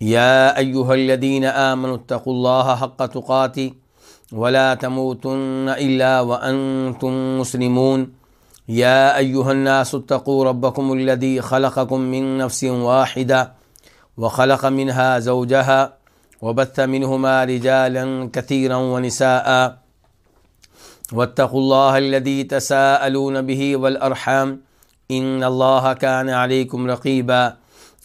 يا أيها الذين آمنوا اتقوا الله حق تقاته ولا تموتن إلا وأنتم مسلمون. يا أيها الناس اتقوا ربكم الذي خلقكم من نفس واحدة وخلق منها زوجها وبث منهما رجالا كثيرا ونساء. واتقوا الله الذي تساءلون به والأرحام إن الله كان عليكم رقيبا.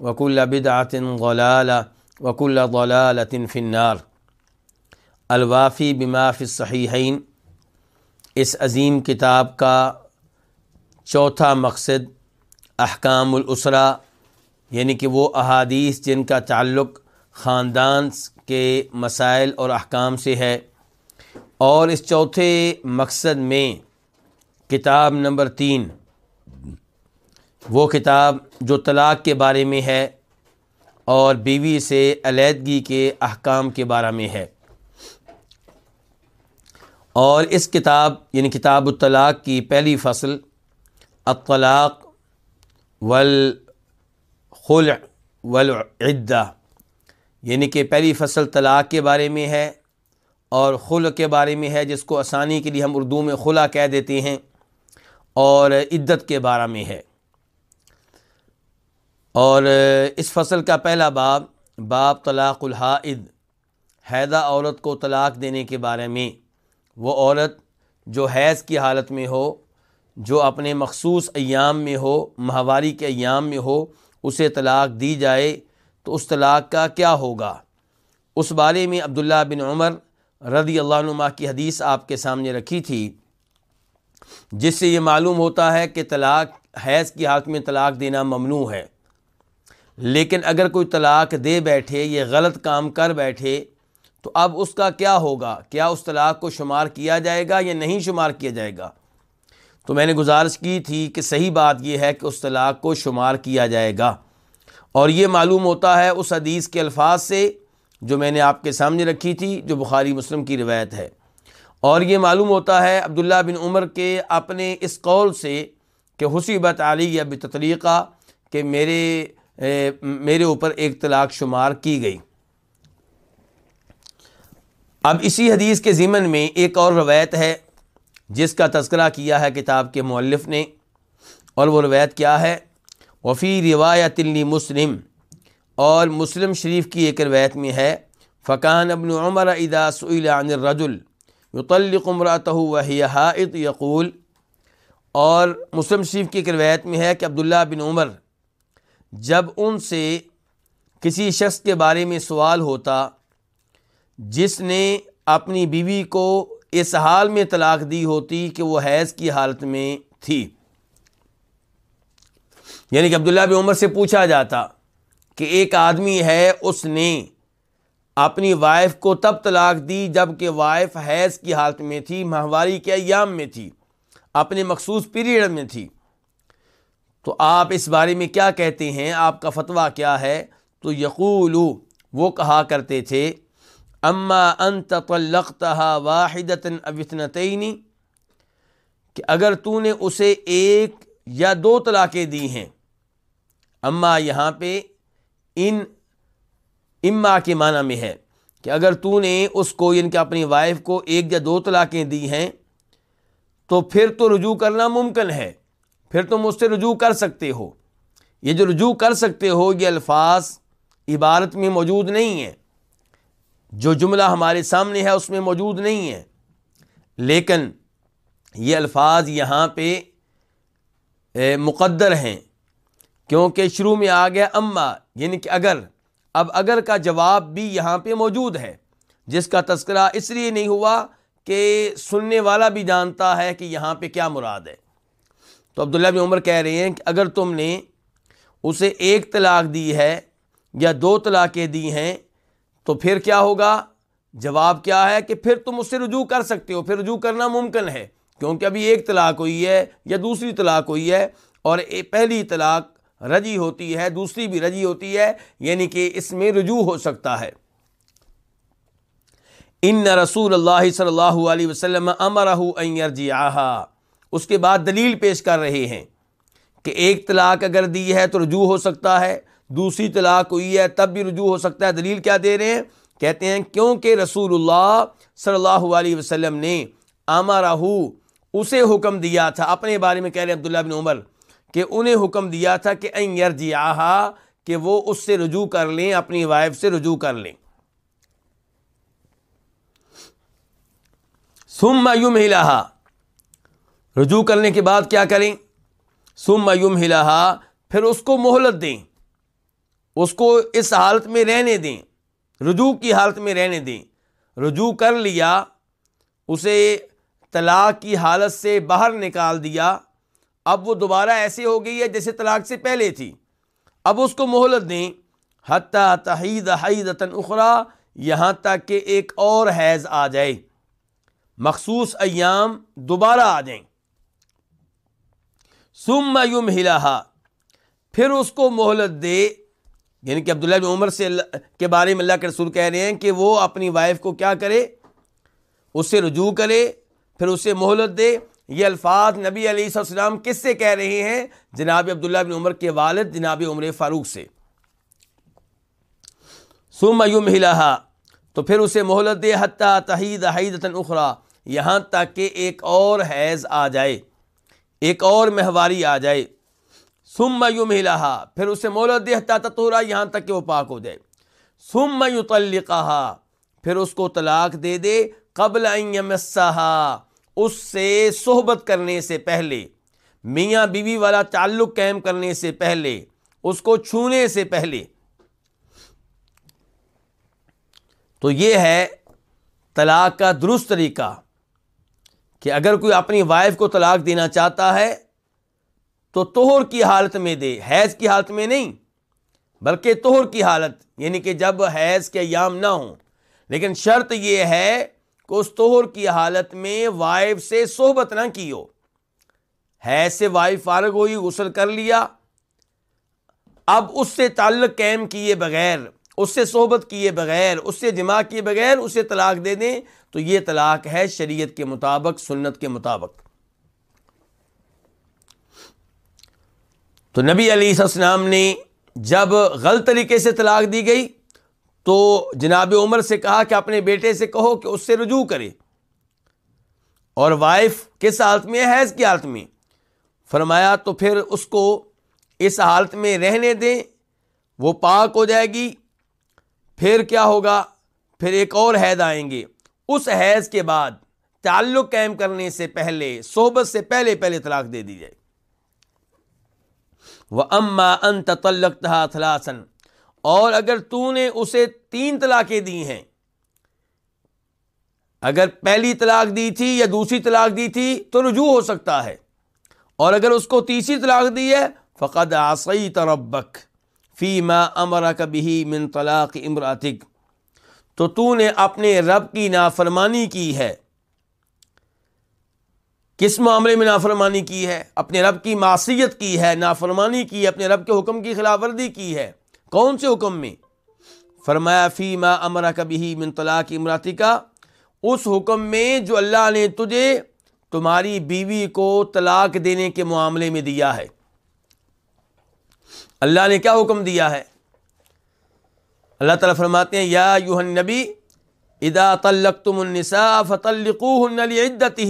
وكل بدعة ضلالة وكل ضلالة في النار. الوافی بما فی اس عظیم کتاب کا چوتھا مقصد احکام الاسرا یعنی کہ وہ احادیث جن کا تعلق خاندان کے مسائل اور احکام سے ہے۔ اور اس چوتھے مقصد میں کتاب نمبر تین وہ کتاب جو طلاق کے بارے میں ہے اور بیوی سے علیحدگی کے احکام کے بارے میں ہے۔ اور اس کتاب یعنی کتاب الطلاق کی پہلی فصل اطلاق والخلع والعدہ یعنی کہ پہلی فصل طلاق کے بارے میں ہے اور خلع کے بارے میں ہے، جس کو آسانی کے لیے ہم اردو میں خلا کہہ دیتے ہیں اور عدت کے بارے میں ہے۔ اور اس فصل کا پہلا باب باب طلاق الحائد حیدہ عورت کو طلاق دینے کے بارے میں۔ وہ عورت جو حیض کی حالت میں ہو، جو اپنے مخصوص ایام میں ہو، ماہواری کے ایام میں ہو، اسے طلاق دی جائے، تو اس طلاق کا کیا ہوگا؟ اس بارے میں عبداللہ بن عمر رضی اللہ عنہ کی حدیث آپ کے سامنے رکھی تھی، جس سے یہ معلوم ہوتا ہے کہ طلاق، حیض کی حالت میں طلاق دینا ممنوع ہے۔ لیکن اگر کوئی طلاق دے بیٹھے یہ غلط کام کر بیٹھے، تو اب اس کا کیا ہوگا؟ کیا اس طلاق کو شمار کیا جائے گا یا نہیں شمار کیا جائے گا؟ تو میں نے گزارش کی تھی کہ صحیح بات یہ ہے کہ اس طلاق کو شمار کیا جائے گا۔ اور یہ معلوم ہوتا ہے اس حدیث کے الفاظ سے جو میں نے آپ کے سامنے رکھی تھی، جو بخاری مسلم کی روایت ہے۔ اور یہ معلوم ہوتا ہے عبداللہ بن عمر کے اپنے اس قول سے کہ حسیبت علی یا بتطریقہ کہ میرے میرے اوپر ایک طلاق شمار کی گئی۔ اب اسی حدیث کے ضمن میں ایک اور روایت ہے، جس کا تذکرہ کیا ہے کتاب کے مؤلف نے۔ اور وہ روایت کیا ہے، وفی روایت مسلم۔ اور مسلم شریف کی ایک روایت میں ہے فقان ابن عمر ادا سعیل عن الرجل یطلق امراتہ وحی حائط یقول۔ اور مسلم شریف کی ایک روایت میں ہے کہ عبداللہ بن عمر جب ان سے کسی شخص کے بارے میں سوال ہوتا، جس نے اپنی بیوی کو اس حال میں طلاق دی ہوتی کہ وہ حیض کی حالت میں تھی۔ یعنی کہ عبداللہ بن عمر سے پوچھا جاتا کہ ایک آدمی ہے، اس نے اپنی وائف کو تب طلاق دی جبکہ وائف حیض کی حالت میں تھی، ماہواری کے ایام میں تھی، اپنے مخصوص پیریڈ میں تھی۔ تو آپ اس بارے میں کیا کہتے ہیں؟ آپ کا فتویٰ کیا ہے؟ تو یقول وہ کہا کرتے تھے، اما ان طلقتها واحدۃ اوثنتین کہ اگر تو نے اسے ایک یا دو طلاقیں دی ہیں، اما یہاں پہ ان، اما کے معنی میں ہے کہ اگر تو نے اس کو ان یعنی کے اپنی وائف کو ایک یا دو طلاقیں دی ہیں، تو پھر تو رجوع کرنا ممکن ہے۔ پھر تم اس سے رجوع کر سکتے ہو۔ یہ جو رجوع کر سکتے ہو، یہ الفاظ عبارت میں موجود نہیں ہیں۔ جو جملہ ہمارے سامنے ہے، اس میں موجود نہیں ہے لیکن یہ الفاظ یہاں پہ مقدر ہیں۔ کیونکہ شروع میں آ گیا اما یعنی کہ اگر۔ اب اگر کا جواب بھی یہاں پہ موجود ہے، جس کا تذکرہ اس لیے نہیں ہوا کہ سننے والا بھی جانتا ہے کہ یہاں پہ کیا مراد ہے۔ تو عبداللہ بن عمر کہہ رہے ہیں کہ اگر تم نے اسے ایک طلاق دی ہے یا دو طلاقیں دی ہیں، تو پھر کیا ہوگا؟ جواب کیا ہے کہ پھر تم اس سے رجوع کر سکتے ہو، پھر رجوع کرنا ممکن ہے، کیونکہ ابھی ایک طلاق ہوئی ہے یا دوسری طلاق ہوئی ہے اور پہلی طلاق رجی ہوتی ہے، دوسری بھی رجی ہوتی ہے یعنی کہ اس میں رجوع ہو سکتا ہے۔ ان رسول اللہ صلی اللہ علیہ وسلم امرہ جی اس کے بعد دلیل پیش کر رہے ہیں کہ ایک طلاق اگر دی ہے تو رجوع ہو سکتا ہے، دوسری طلاق ہوئی ہے تب بھی رجوع ہو سکتا ہے۔ دلیل کیا دے رہے ہیں؟ کہتے ہیں کیونکہ رسول اللہ صلی اللہ علیہ وسلم نے امرہ اسے حکم دیا تھا۔ اپنے بارے میں کہہ رہے ہیں عبداللہ بن عمر کہ انہیں حکم دیا تھا کہ این یرجی کہ وہ اس سے رجوع کر لیں، اپنی وائف سے رجوع کر لیں۔ سم یم رجوع کرنے کے بعد کیا کریں؟ سم یم ہلا پھر اس کو مہلت دیں۔ اس کو اس حالت میں رہنے دیں۔ رجوع کی حالت میں رہنے دیں۔ رجوع کر لیا، اسے طلاق کی حالت سے باہر نکال دیا۔ اب وہ دوبارہ ایسی ہو گئی ہے جیسے طلاق سے پہلے تھی۔ اب اس کو مہلت دیں۔ حتیٰ تحید حید اخرا یہاں تک کہ ایک اور حیض آ جائے۔ مخصوص ایام دوبارہ آ جائیں۔ سم یم پھر اس کو مہلت دے یعنی کہ عبداللہ بن عمر سے اللہ کے بارے میں اللہ کے رسول کہہ رہے ہیں کہ وہ اپنی وائف کو کیا کرے؟ اس سے رجوع کرے، پھر اسے مہلت دے۔ یہ الفاظ نبی علیہ السلام کس سے کہہ رہے ہیں؟ جناب عبداللہ بن عمر کے والد، جناب عمر فاروق سے۔ سم یم تو پھر اسے مہلت دے، حتیٰ تحید حید اخرا یہاں تک کہ ایک اور حیض آ جائے۔ ایک اور مہواری آ جائے۔ سم یم پھر اسے مہلت دے حتیٰ تطورا یہاں تک کہ وہ پاک ہو جائے۔ سم یطلقہا، پھر اس کو طلاق دے دے قبل ان یمسہا۔ اس سے صحبت کرنے سے پہلے، میاں بیوی والا تعلق قائم کرنے سے پہلے، اس کو چھونے سے پہلے۔ تو یہ ہے طلاق کا درست طریقہ۔ کہ اگر کوئی اپنی وائف کو طلاق دینا چاہتا ہے، تو توہر کی حالت میں دے، حیض کی حالت میں نہیں، بلکہ توہر کی حالت یعنی کہ جب حیض کے ایام نہ ہوں۔ لیکن شرط یہ ہے کہ اس توہر کی حالت میں وائف سے صحبت نہ کی ہو ہے سے وائف فارغ ہوئی، غسل کر لیا۔ اب اس سے تعلق قائم کیے بغیر اس سے صحبت کیے بغیر، اس سے جمع کیے بغیر اسے طلاق دے دیں تو یہ طلاق ہے شریعت کے مطابق، سنت کے مطابق۔ تو نبی علیہ السلام نے جب غلط طریقے سے طلاق دی گئی تو جناب عمر سے کہا کہ اپنے بیٹے سے کہو کہ اس سے رجوع کرے۔ اور وائف کس حالت میں ہے؟ حیض کی حالت میں۔ فرمایا تو پھر اس کو اس حالت میں رہنے دیں، وہ پاک ہو جائے گی۔ پھر کیا ہوگا؟ پھر ایک اور حید آئیں گے۔ اس حیض کے بعد تعلق قائم کرنے سے پہلے، صحبت سے پہلے پہلے طلاق دے دی جائے۔ وہ اما ان تلق تھلاسن اور اگر تو نے اسے تین طلاقیں دی ہیں، اگر پہلی طلاق دی تھی یا دوسری طلاق دی تھی تو رجوع ہو سکتا ہے۔ اور اگر اس کو تیسری طلاق دی ہے، فقد آسعی تربک فی ما امر کبھی من طلاق امراتک تو تو نے اپنے رب کی نافرمانی کی ہے۔ کس معاملے میں نافرمانی کی ہے؟ اپنے رب کی معصیت کی ہے، نافرمانی کی ہے اپنے رب کے حکم کی خلاف ورزی کی ہے۔ کون سے حکم میں؟ فرمایا، فی ما امرا کبھی من طلاق امراتی کا اس حکم میں جو اللہ نے تجھے تمہاری بیوی کو طلاق دینے کے معاملے میں دیا ہے۔ اللہ نے کیا حکم دیا ہے؟ اللہ تعالیٰ فرماتے ہیں، یا یوہن نبی ادا تلق تم النسا فتلقو عدت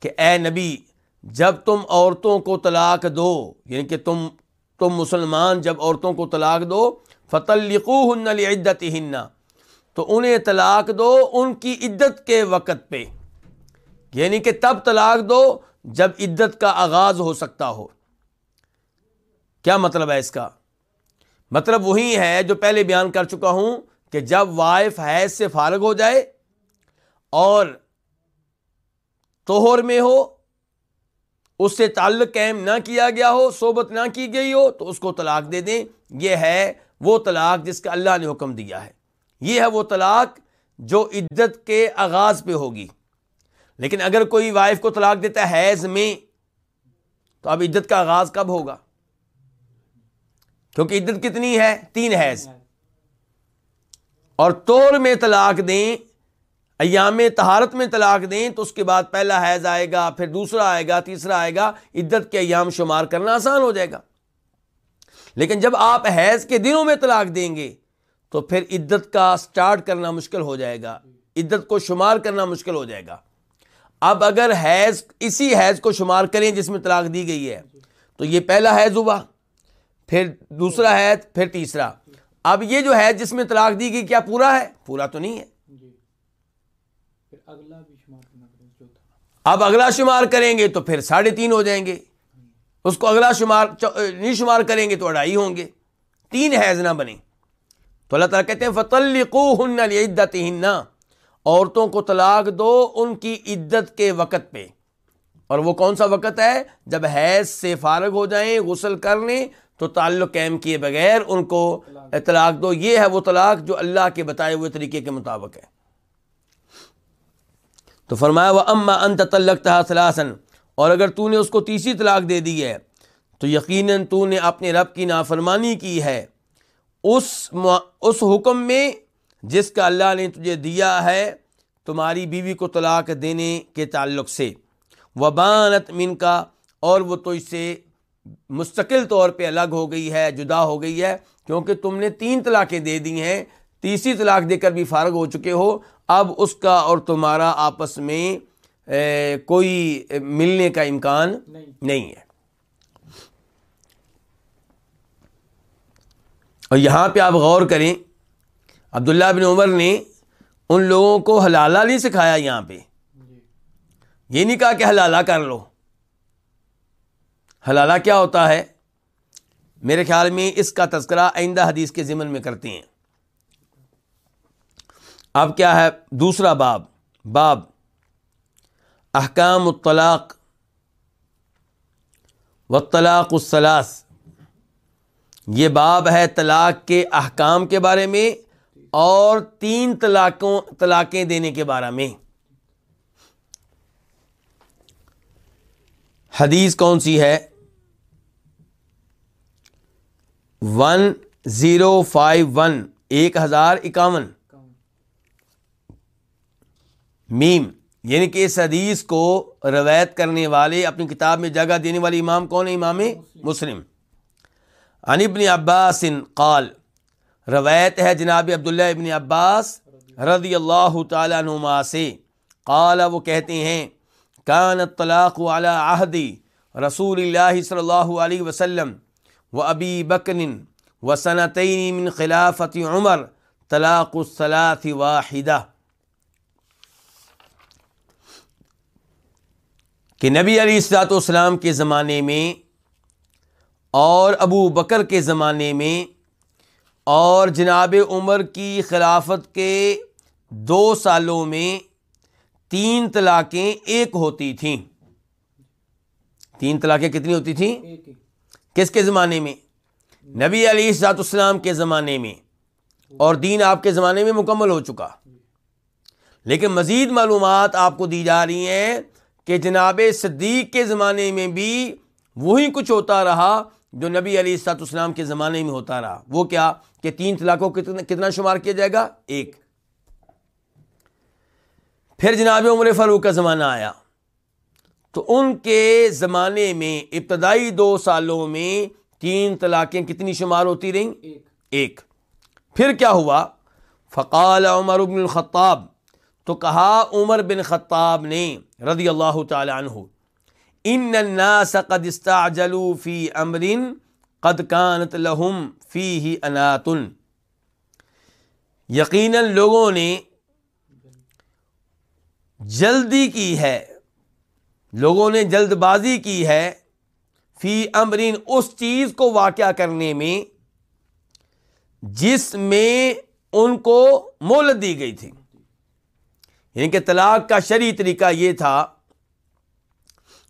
کہ اے نبی، جب تم عورتوں کو طلاق دو یعنی کہ تم تم مسلمان جب عورتوں کو طلاق دو فتلقو ہن عدت تو انہیں طلاق دو ان کی عدت کے وقت پہ۔ یعنی کہ تب طلاق دو جب عدت کا آغاز ہو سکتا ہو۔ کیا مطلب ہے اس کا؟ مطلب وہی ہے جو پہلے بیان کر چکا ہوں کہ جب وائف حیض سے فارغ ہو جائے اور توہر میں ہو، اس سے تعلق قائم نہ کیا گیا ہو، صحبت نہ کی گئی ہو، تو اس کو طلاق دے دیں۔ یہ ہے وہ طلاق جس کا اللہ نے حکم دیا ہے۔ یہ ہے وہ طلاق جو عدت کے آغاز پہ ہوگی۔ لیکن اگر کوئی وائف کو طلاق دیتا ہے حیض میں، تو اب عدت کا آغاز کب ہوگا؟ کیونکہ عدت کتنی ہے؟ تین حیض۔ اور طور میں طلاق دیں، ایام تہارت میں طلاق دیں، تو اس کے بعد پہلا حیض آئے گا، پھر دوسرا آئے گا، تیسرا آئے گا، عدت کے ایام شمار کرنا آسان ہو جائے گا۔ لیکن جب آپ حیض کے دنوں میں طلاق دیں گے، تو پھر عدت کا سٹارٹ کرنا مشکل ہو جائے گا۔ عدت کو شمار کرنا مشکل ہو جائے گا۔ اب اگر حیض، اسی حیض کو شمار کریں جس میں طلاق دی گئی ہے، تو یہ پہلا حیض ہوا۔ پھر دوسرا حیض پھر تیسرا۔ اب یہ جو ہے جس میں طلاق دی گئی کیا پورا ہے؟ پورا تو نہیں ہے۔ جی۔ اب اگلا شمار کریں گے تو پھر ساڑھے تین ہو جائیں گے۔ اس کو اگلا شمار نہیں شمار کریں گے تو اڑائی ہوں گے۔ تین حیض نہ بنے تو اللہ تعالیٰ کہتے ہیں فتلقو ہن عدت عورتوں کو طلاق دو ان کی عدت کے وقت پہ۔ اور وہ کون سا وقت ہے؟ جب حیض سے فارغ ہو جائیں غسل کر لیں تو تعلق قائم کیے بغیر ان کو طلاق دو۔ یہ ہے وہ طلاق جو اللہ کے بتائے ہوئے طریقے کے مطابق ہے۔ تو فرمایا وہ اما انت تلقتہ سلاسن اور اگر تو نے اس کو تیسری طلاق دے دی ہے، تو یقیناً تو نے اپنے رب کی نافرمانی کی ہے۔ اس اس حکم میں جس کا اللہ نے تجھے دیا ہے، تمہاری بیوی کو طلاق دینے کے تعلق سے۔ وبانت من کا اور وہ تو اس سے مستقل طور پہ الگ ہو گئی ہے، جدا ہو گئی ہے، کیونکہ تم نے تین طلاقیں دے دی ہیں۔ تیسری طلاق دے کر بھی فارغ ہو چکے ہو۔ اب اس کا اور تمہارا آپس میں کوئی ملنے کا امکان نہیں ہے۔ اور یہاں پہ آپ غور کریں، عبداللہ بن عمر نے ان لوگوں کو حلالہ نہیں سکھایا یہاں پہ۔ یہ نہیں کہا کہ حلالہ کر لو۔ حلالہ کیا ہوتا ہے؟ میرے خیال میں اس کا تذکرہ آئندہ حدیث کے ضمن میں کرتے ہیں۔ اب کیا ہے؟ دوسرا باب باب احکام الطلاق و طلاق السلاس یہ باب ہے طلاق کے احکام کے بارے میں اور تین طلاقوں، طلاقیں دینے کے بارے میں۔ حدیث کون سی ہے؟ ون زیرو فائیو ون ایک ہزار اکاون۔ میم یعنی کہ اس حدیث کو روایت کرنے والے، اپنی کتاب میں جگہ دینے والے امام کون ہے امام مسلم۔ عن ابن عباس قال، روایت ہے جناب عبداللہ ابن عباس رضی اللہ تعالیٰ نما سے۔ قال، وہ کہتے ہیں کان طلاق على عہدی رسول اللہ صلی اللہ علیہ وسلم و ابی بکن و صنعتین من خلافت عمر طلاق الصلاۃ واحدہ کہ نبی علی السلاط والسلام کے زمانے میں اور ابو بکر کے زمانے میں اور جناب عمر کی خلافت کے دو سالوں میں تین طلاقیں ایک ہوتی تھیں۔ تین طلاقیں کتنی ہوتی تھیں؟ کس کے زمانے میں؟ نبی علی السلاط اسلام کے زمانے میں۔ اور دین آپ کے زمانے میں مکمل ہو چکا۔ لیکن مزید معلومات آپ کو دی جا رہی ہیں کہ جناب صدیق کے زمانے میں بھی وہی کچھ ہوتا رہا جو نبی علی سات اسلام کے زمانے میں ہوتا رہا۔ وہ کیا کہ تین طلاقوں کتنا کتنا شمار کیا جائے گا؟ ایک۔ پھر جناب عمر فاروق کا زمانہ آیا۔ تو ان کے زمانے میں ابتدائی دو سالوں میں تین طلاقیں کتنی شمار ہوتی رہیں؟ ایک۔ پھر کیا ہوا؟ فقال عمر بن الخطاب، تو کہا عمر بن خطاب نے رضی اللہ تعالی عنہ، ان الناس قد استعجلوا فی امر قد کانت لہم فی اناتن. یقیناً لوگوں نے جلدی کی ہے۔ لوگوں نے جلد بازی کی ہے۔ فی امرین، اس چیز کو واقع کرنے میں جس میں ان کو مولت دی گئی تھی۔ یعنی کہ طلاق کا شرعی طریقہ یہ تھا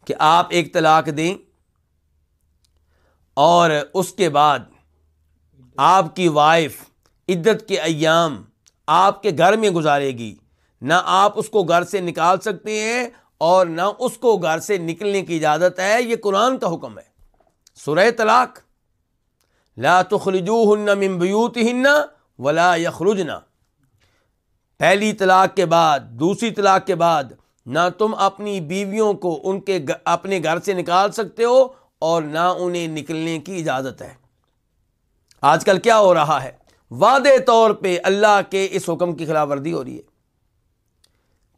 کہ آپ ایک طلاق دیں اور اس کے بعد آپ کی وائف عدت کے ایام آپ کے گھر میں گزارے گی۔ نہ آپ اس کو گھر سے نکال سکتے ہیں اور نہ اس کو گھر سے نکلنے کی اجازت ہے، یہ قرآن کا حکم ہے۔ سورہ طلاق، لا تخرجوہن من بیوتہن ولا یخرجنا پہلی طلاق کے بعد، دوسری طلاق کے بعد نہ تم اپنی بیویوں کو ان کے اپنے گھر سے نکال سکتے ہو اور نہ انہیں نکلنے کی اجازت ہے۔ آج کل کیا ہو رہا ہے؟ وعدے طور پہ اللہ کے اس حکم کی خلاف ورزی ہو رہی ہے۔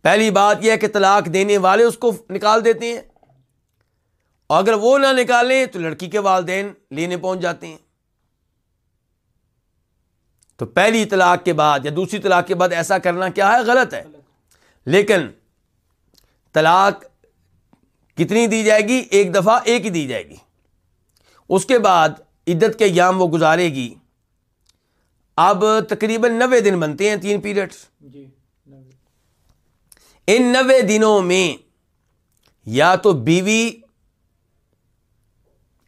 پہلی بات یہ ہے کہ طلاق دینے والے اس کو نکال دیتے ہیں۔ اور اگر وہ نہ نکالیں تو لڑکی کے والدین لینے پہنچ جاتے ہیں۔ تو پہلی طلاق کے بعد یا دوسری طلاق کے بعد ایسا کرنا کیا ہے؟ غلط ہے۔ لیکن طلاق کتنی دی جائے گی؟ ایک دفعہ ایک ہی دی جائے گی۔ اس کے بعد عدت کے یام وہ گزارے گی۔ اب تقریباً نوے دن بنتے ہیں تین پیریڈ جی، ان نوے دنوں میں یا تو بیوی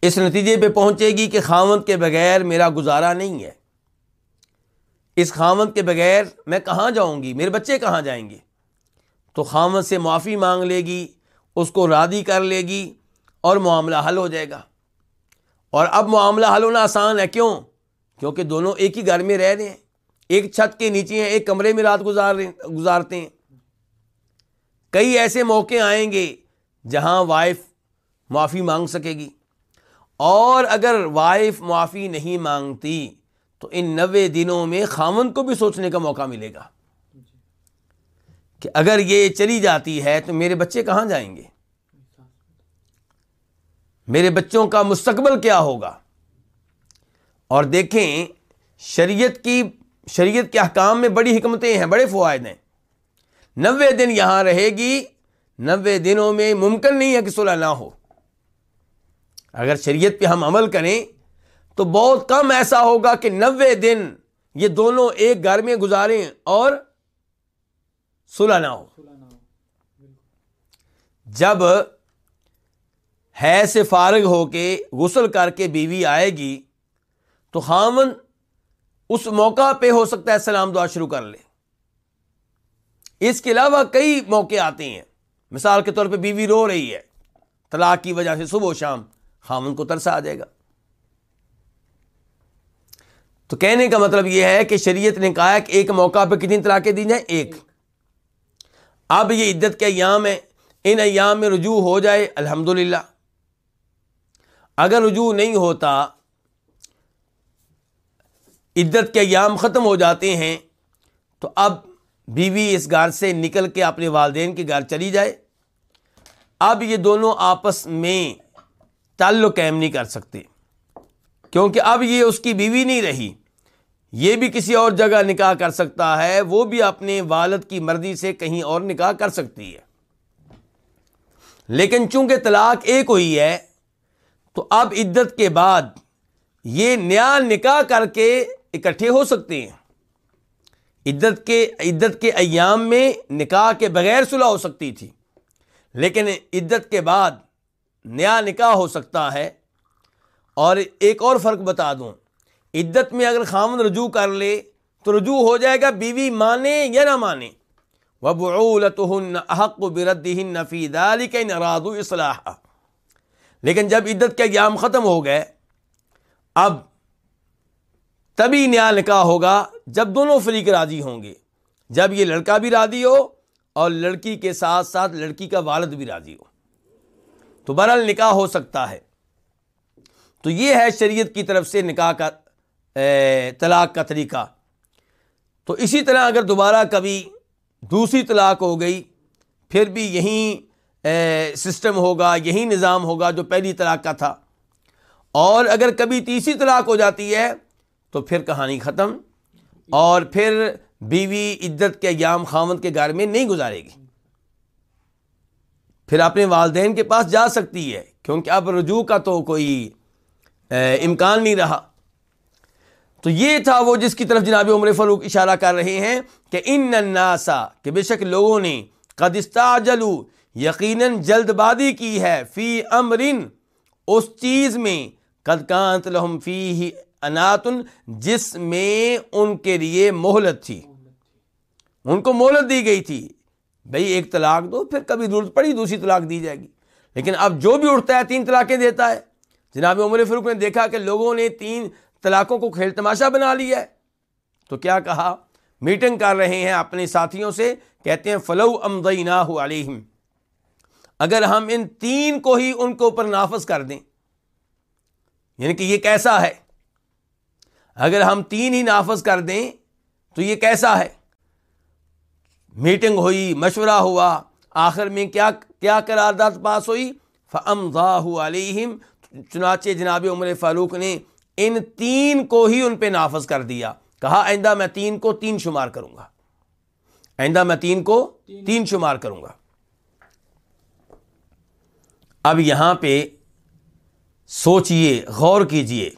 اس نتیجے پہ پہنچے گی کہ خامند کے بغیر میرا گزارا نہیں ہے۔ اس خامند کے بغیر میں کہاں جاؤں گی؟ میرے بچے کہاں جائیں گے؟ تو خامد سے معافی مانگ لے گی، اس کو رادی کر لے گی اور معاملہ حل ہو جائے گا۔ اور اب معاملہ حل ہونا آسان ہے۔ کیوں؟ کیونکہ دونوں ایک ہی گھر میں رہ رہے ہیں۔ ایک چھت کے نیچے ہیں، ایک کمرے میں رات گزار رہے گزارتے ہیں۔ کئی ایسے موقع آئیں گے جہاں وائف معافی مانگ سکے گی۔ اور اگر وائف معافی نہیں مانگتی تو ان نوے دنوں میں خامن کو بھی سوچنے کا موقع ملے گا کہ اگر یہ چلی جاتی ہے تو میرے بچے کہاں جائیں گے؟ میرے بچوں کا مستقبل کیا ہوگا؟ اور دیکھیں، شریعت کی، شریعت کے احکام میں بڑی حکمتیں ہیں، بڑے فوائد ہیں۔ نوے دن یہاں رہے گی، نوے دنوں میں ممکن نہیں ہے کہ صلح نہ ہو۔ اگر شریعت پہ ہم عمل کریں تو بہت کم ایسا ہوگا کہ نوے دن یہ دونوں ایک گھر میں گزاریں اور صلح نہ ہو۔ جب ہے سے فارغ ہو کے غسل کر کے بیوی آئے گی تو خامن اس موقع پہ ہو سکتا ہے سلام دعا شروع کر لے۔ اس کے علاوہ کئی موقع آتے ہیں۔ مثال کے طور پہ بیوی رو رہی ہے، طلاق کی وجہ سے صبح و شام خامن کو ترسا آ جائے گا۔ تو کہنے کا مطلب یہ ہے کہ شریعت نے کہا کہ ایک موقع پہ کتنی طلاقیں دی جائیں؟ ایک۔ اب یہ عدت کے ایام ہے ان ایام میں رجوع ہو جائے الحمد اگر رجوع نہیں ہوتا، عدت کے ایام ختم ہو جاتے ہیں، تو اب بیوی اس گھر سے نکل کے اپنے والدین کے گھر چلی جائے۔ اب یہ دونوں آپس میں تعلق قائم نہیں کر سکتے۔ کیونکہ اب یہ اس کی بیوی نہیں رہی۔ یہ بھی کسی اور جگہ نکاح کر سکتا ہے، وہ بھی اپنے والد کی مرضی سے کہیں اور نکاح کر سکتی ہے۔ لیکن چونکہ طلاق ایک ہوئی ہے، تو اب عدت کے بعد یہ نیا نکاح کر کے اکٹھے ہو سکتے ہیں۔ عدت کے عدت کے ایام میں نکاح کے بغیر صلح ہو سکتی تھی، لیکن عدت کے بعد نیا نکاح ہو سکتا ہے۔ اور ایک اور فرق بتا دوں، عدت میں اگر خامن رجوع کر لے تو رجوع ہو جائے گا بیوی مانے یا نہ مانے۔ احق فی ذلك ان ارادوا اصلاح لیکن جب عدت کے ایام ختم ہو گئے، اب تبھی نیا نکاح ہوگا۔ جب دونوں فریق راضی ہوں گے، جب یہ لڑکا بھی راضی ہو اور لڑکی کے ساتھ ساتھ لڑکی کا والد بھی راضی ہو۔ تو برحال نکاح ہو سکتا ہے۔ تو یہ ہے شریعت کی طرف سے نکاح کا طلاق کا طریقہ۔ تو اسی طرح اگر دوبارہ کبھی دوسری طلاق ہو گئی، پھر بھی یہی سسٹم ہوگا، یہی نظام ہوگا جو پہلی طلاق کا تھا۔ اور اگر کبھی تیسری طلاق ہو جاتی ہے، تو پھر کہانی ختم۔ اور پھر بیوی عدت کے یام خامد کے گھر میں نہیں گزارے گی۔ پھر اپنے والدین کے پاس جا سکتی ہے، کیونکہ اب رجوع کا تو کوئی امکان نہیں رہا۔ تو یہ تھا وہ جس کی طرف جناب عمر فاروق اشارہ کر رہے ہیں کہ ان الناسا کہ بے شک لوگوں نے قدستہ جلو یقیناً جلد بازی کی ہے، فی امرن، اس چیز میں قد کانت لہم فی اناتن، جس میں ان کے لیے مہلت تھی۔ ان کو مہلت دی گئی تھی۔ بھائی ایک طلاق دو، پھر کبھی ضرورت پڑی، دوسری طلاق دی جائے گی۔ لیکن اب جو بھی اٹھتا ہے، تین طلاقیں دیتا ہے۔ جناب عمر فروخ نے دیکھا کہ لوگوں نے تین طلاقوں کو کھیل تماشا بنا لیا ہے۔ تو کیا کہا؟ میٹنگ کر رہے ہیں اپنے ساتھیوں سے، کہتے ہیں، فلو امدینا علیہم اگر ہم ان تین کو ہی ان کے اوپر نافذ کر دیں۔ یعنی کہ یہ کیسا ہے؟ اگر ہم تین ہی نافذ کر دیں تو یہ کیسا ہے؟ میٹنگ ہوئی، مشورہ ہوا، آخر میں کیا کیا قرارداد پاس ہوئی؟ فم علیہم چنانچہ جناب عمر فاروق نے ان تین کو ہی ان پہ نافذ کر دیا۔ کہا، آئندہ میں تین کو تین شمار کروں گا۔ آئندہ میں تین کو تین شمار کروں گا۔ اب یہاں پہ سوچئے، غور کیجیے۔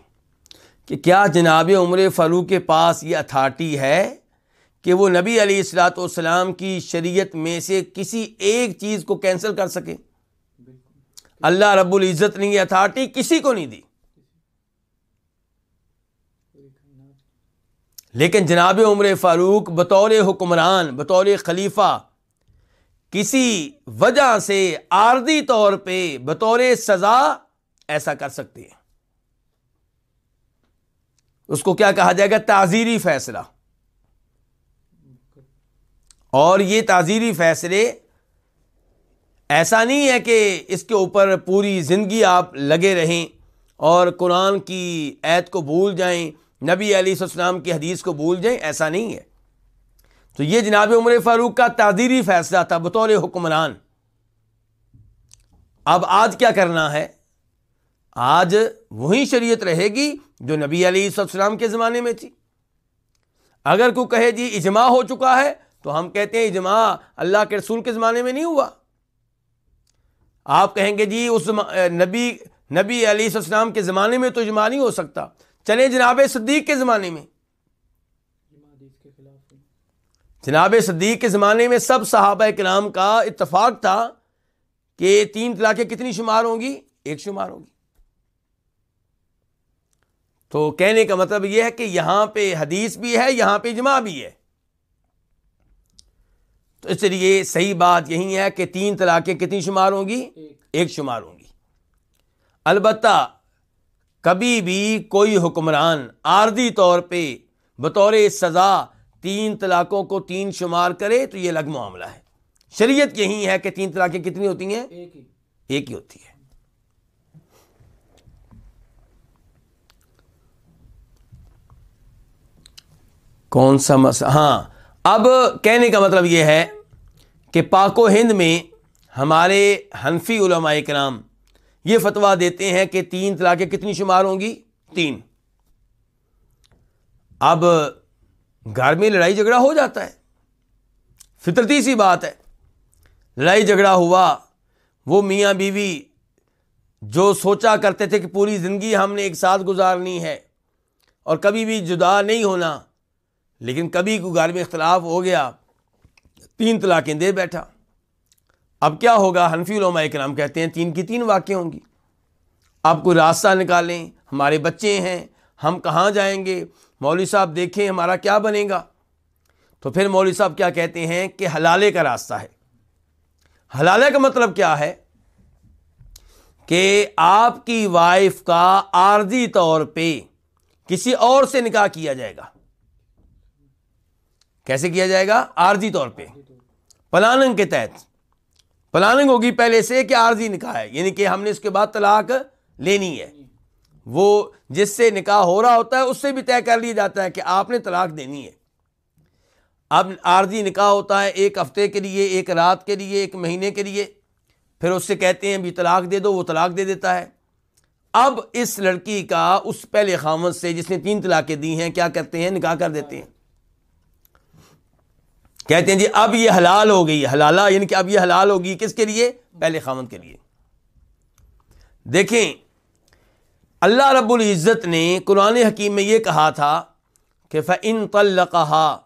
کہ کیا جناب عمر فاروق کے پاس یہ اتھارٹی ہے کہ وہ نبی علیہ السلاۃ والسلام کی شریعت میں سے کسی ایک چیز کو کینسل کر سکے؟ اللہ رب العزت نے یہ اتھارٹی کسی کو نہیں دی۔ لیکن جناب عمر فاروق بطور حکمران بطور خلیفہ کسی وجہ سے عارضی طور پہ بطور سزا ایسا کر سکتے ہیں۔ اس کو کیا کہا جائے گا؟ تعزیری فیصلہ۔ اور یہ تعزیری فیصلے ایسا نہیں ہے کہ اس کے اوپر پوری زندگی آپ لگے رہیں اور قرآن کی عید کو بھول جائیں، نبی علیہ السلام کی حدیث کو بھول جائیں، ایسا نہیں ہے۔ تو یہ جناب عمر فاروق کا تعزیری فیصلہ تھا بطور حکمران۔ اب آج کیا کرنا ہے؟ آج وہی شریعت رہے گی جو نبی علیہ السلام کے زمانے میں تھی۔ اگر کوئی کہے جی اجماع ہو چکا ہے، تو ہم کہتے ہیں اجماع اللہ کے رسول کے زمانے میں نہیں ہوا۔ آپ کہیں گے جی اس نبی نبی علیہ السلام کے زمانے میں تو اجماع نہیں ہو سکتا۔ چلے جناب صدیق کے زمانے میں۔ جناب صدیق کے زمانے میں سب صحابہ کرام کا اتفاق تھا کہ تین طلاقیں کتنی شمار ہوں گی؟ ایک شمار ہوگی تو کہنے کا مطلب یہ ہے کہ یہاں پہ حدیث بھی ہے یہاں پہ اجماع بھی ہے۔ تو اس لیے صحیح بات یہی ہے کہ تین طلاقیں کتنی شمار ہوں گی؟ ایک۔ شمار ہوں گی۔ البتہ کبھی بھی کوئی حکمران عارضی طور پہ بطور سزا تین طلاقوں کو تین شمار کرے تو یہ الگ معاملہ ہے۔ شریعت یہی ہے کہ تین طلاقیں کتنی ہوتی ہیں؟ ایک ہی ہوتی ہے۔ کون سا مسئلہ ہاں. اب کہنے کا مطلب یہ ہے کہ پاک و ہند میں ہمارے حنفی علماء کرام یہ فتویٰ دیتے ہیں کہ تین طلاقیں کتنی شمار ہوں گی؟ تین. اب گھر میں لڑائی جھگڑا ہو جاتا ہے. فطرتی سی بات ہے. لڑائی جھگڑا ہوا. وہ میاں بیوی جو سوچا کرتے تھے کہ پوری زندگی ہم نے ایک ساتھ گزارنی ہے اور کبھی بھی جدا نہیں ہونا لیکن کبھی کو گھر میں اختلاف ہو گیا، تین طلاقیں دے بیٹھا۔ اب کیا ہوگا؟ حنفی علماء کے نام کہتے ہیں تین کی تین واقع ہوں گی۔ آپ کو راستہ نکالیں، ہمارے بچے ہیں، ہم کہاں جائیں گے؟ مولوی صاحب دیکھیں ہمارا کیا بنے گا۔ تو پھر مولوی صاحب کیا کہتے ہیں کہ حلالے کا راستہ ہے۔ حلالے کا مطلب کیا ہے؟ کہ آپ کی وائف کا عارضی طور پہ کسی اور سے نکاح کیا جائے گا۔ کیسے کیا جائے گا؟ عارضی طور پہ۔ پلاننگ کے تحت۔ پلاننگ ہوگی پہلے سے کہ عارضی نکاح ہے یعنی کہ ہم نے اس کے بعد طلاق لینی ہے۔ وہ جس سے نکاح ہو رہا ہوتا ہے، اس سے بھی طے کر لیا جاتا ہے کہ آپ نے طلاق دینی ہے۔ اب عارضی نکاح ہوتا ہے ایک ہفتے کے لیے، ایک رات کے لیے، ایک مہینے کے لیے۔ پھر اس سے کہتے ہیں بھی طلاق دے دو، وہ طلاق دے دیتا ہے۔ اب اس لڑکی کا اس پہلے خامت سے جس نے تین طلاقیں دی ہیں، کیا کرتے ہیں؟ نکاح کر دیتے ہیں۔ کہتے ہیں جی اب یہ حلال ہو گئی، حلالہ یعنی کہ اب یہ حلال ہوگی کس کے لیے؟ پہلے خامن کے لیے۔ دیکھیں، اللہ رب العزت نے قرآن حکیم میں یہ کہا تھا کہ فن طلقہ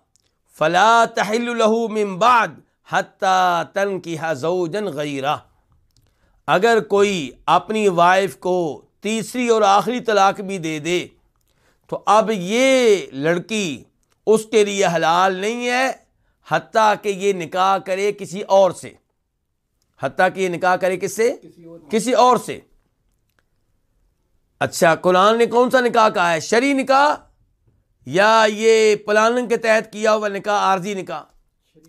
فلا تحل له من بعد حتیٰ تن کی حضوجن غیرہ اگر کوئی اپنی وائف کو تیسری اور آخری طلاق بھی دے دے، تو اب یہ لڑکی اس کے لیے حلال نہیں ہے حتیٰ کہ یہ نکاح کرے کسی اور سے۔ حتیٰ کہ یہ نکاح کرے کس سے؟ کسی اور سے۔ اچھا قرآن نے کون سا نکاح کہا ہے؟ شری نکاح یا یہ پلاننگ کے تحت کیا ہوا نکاح عارضی نکاح؟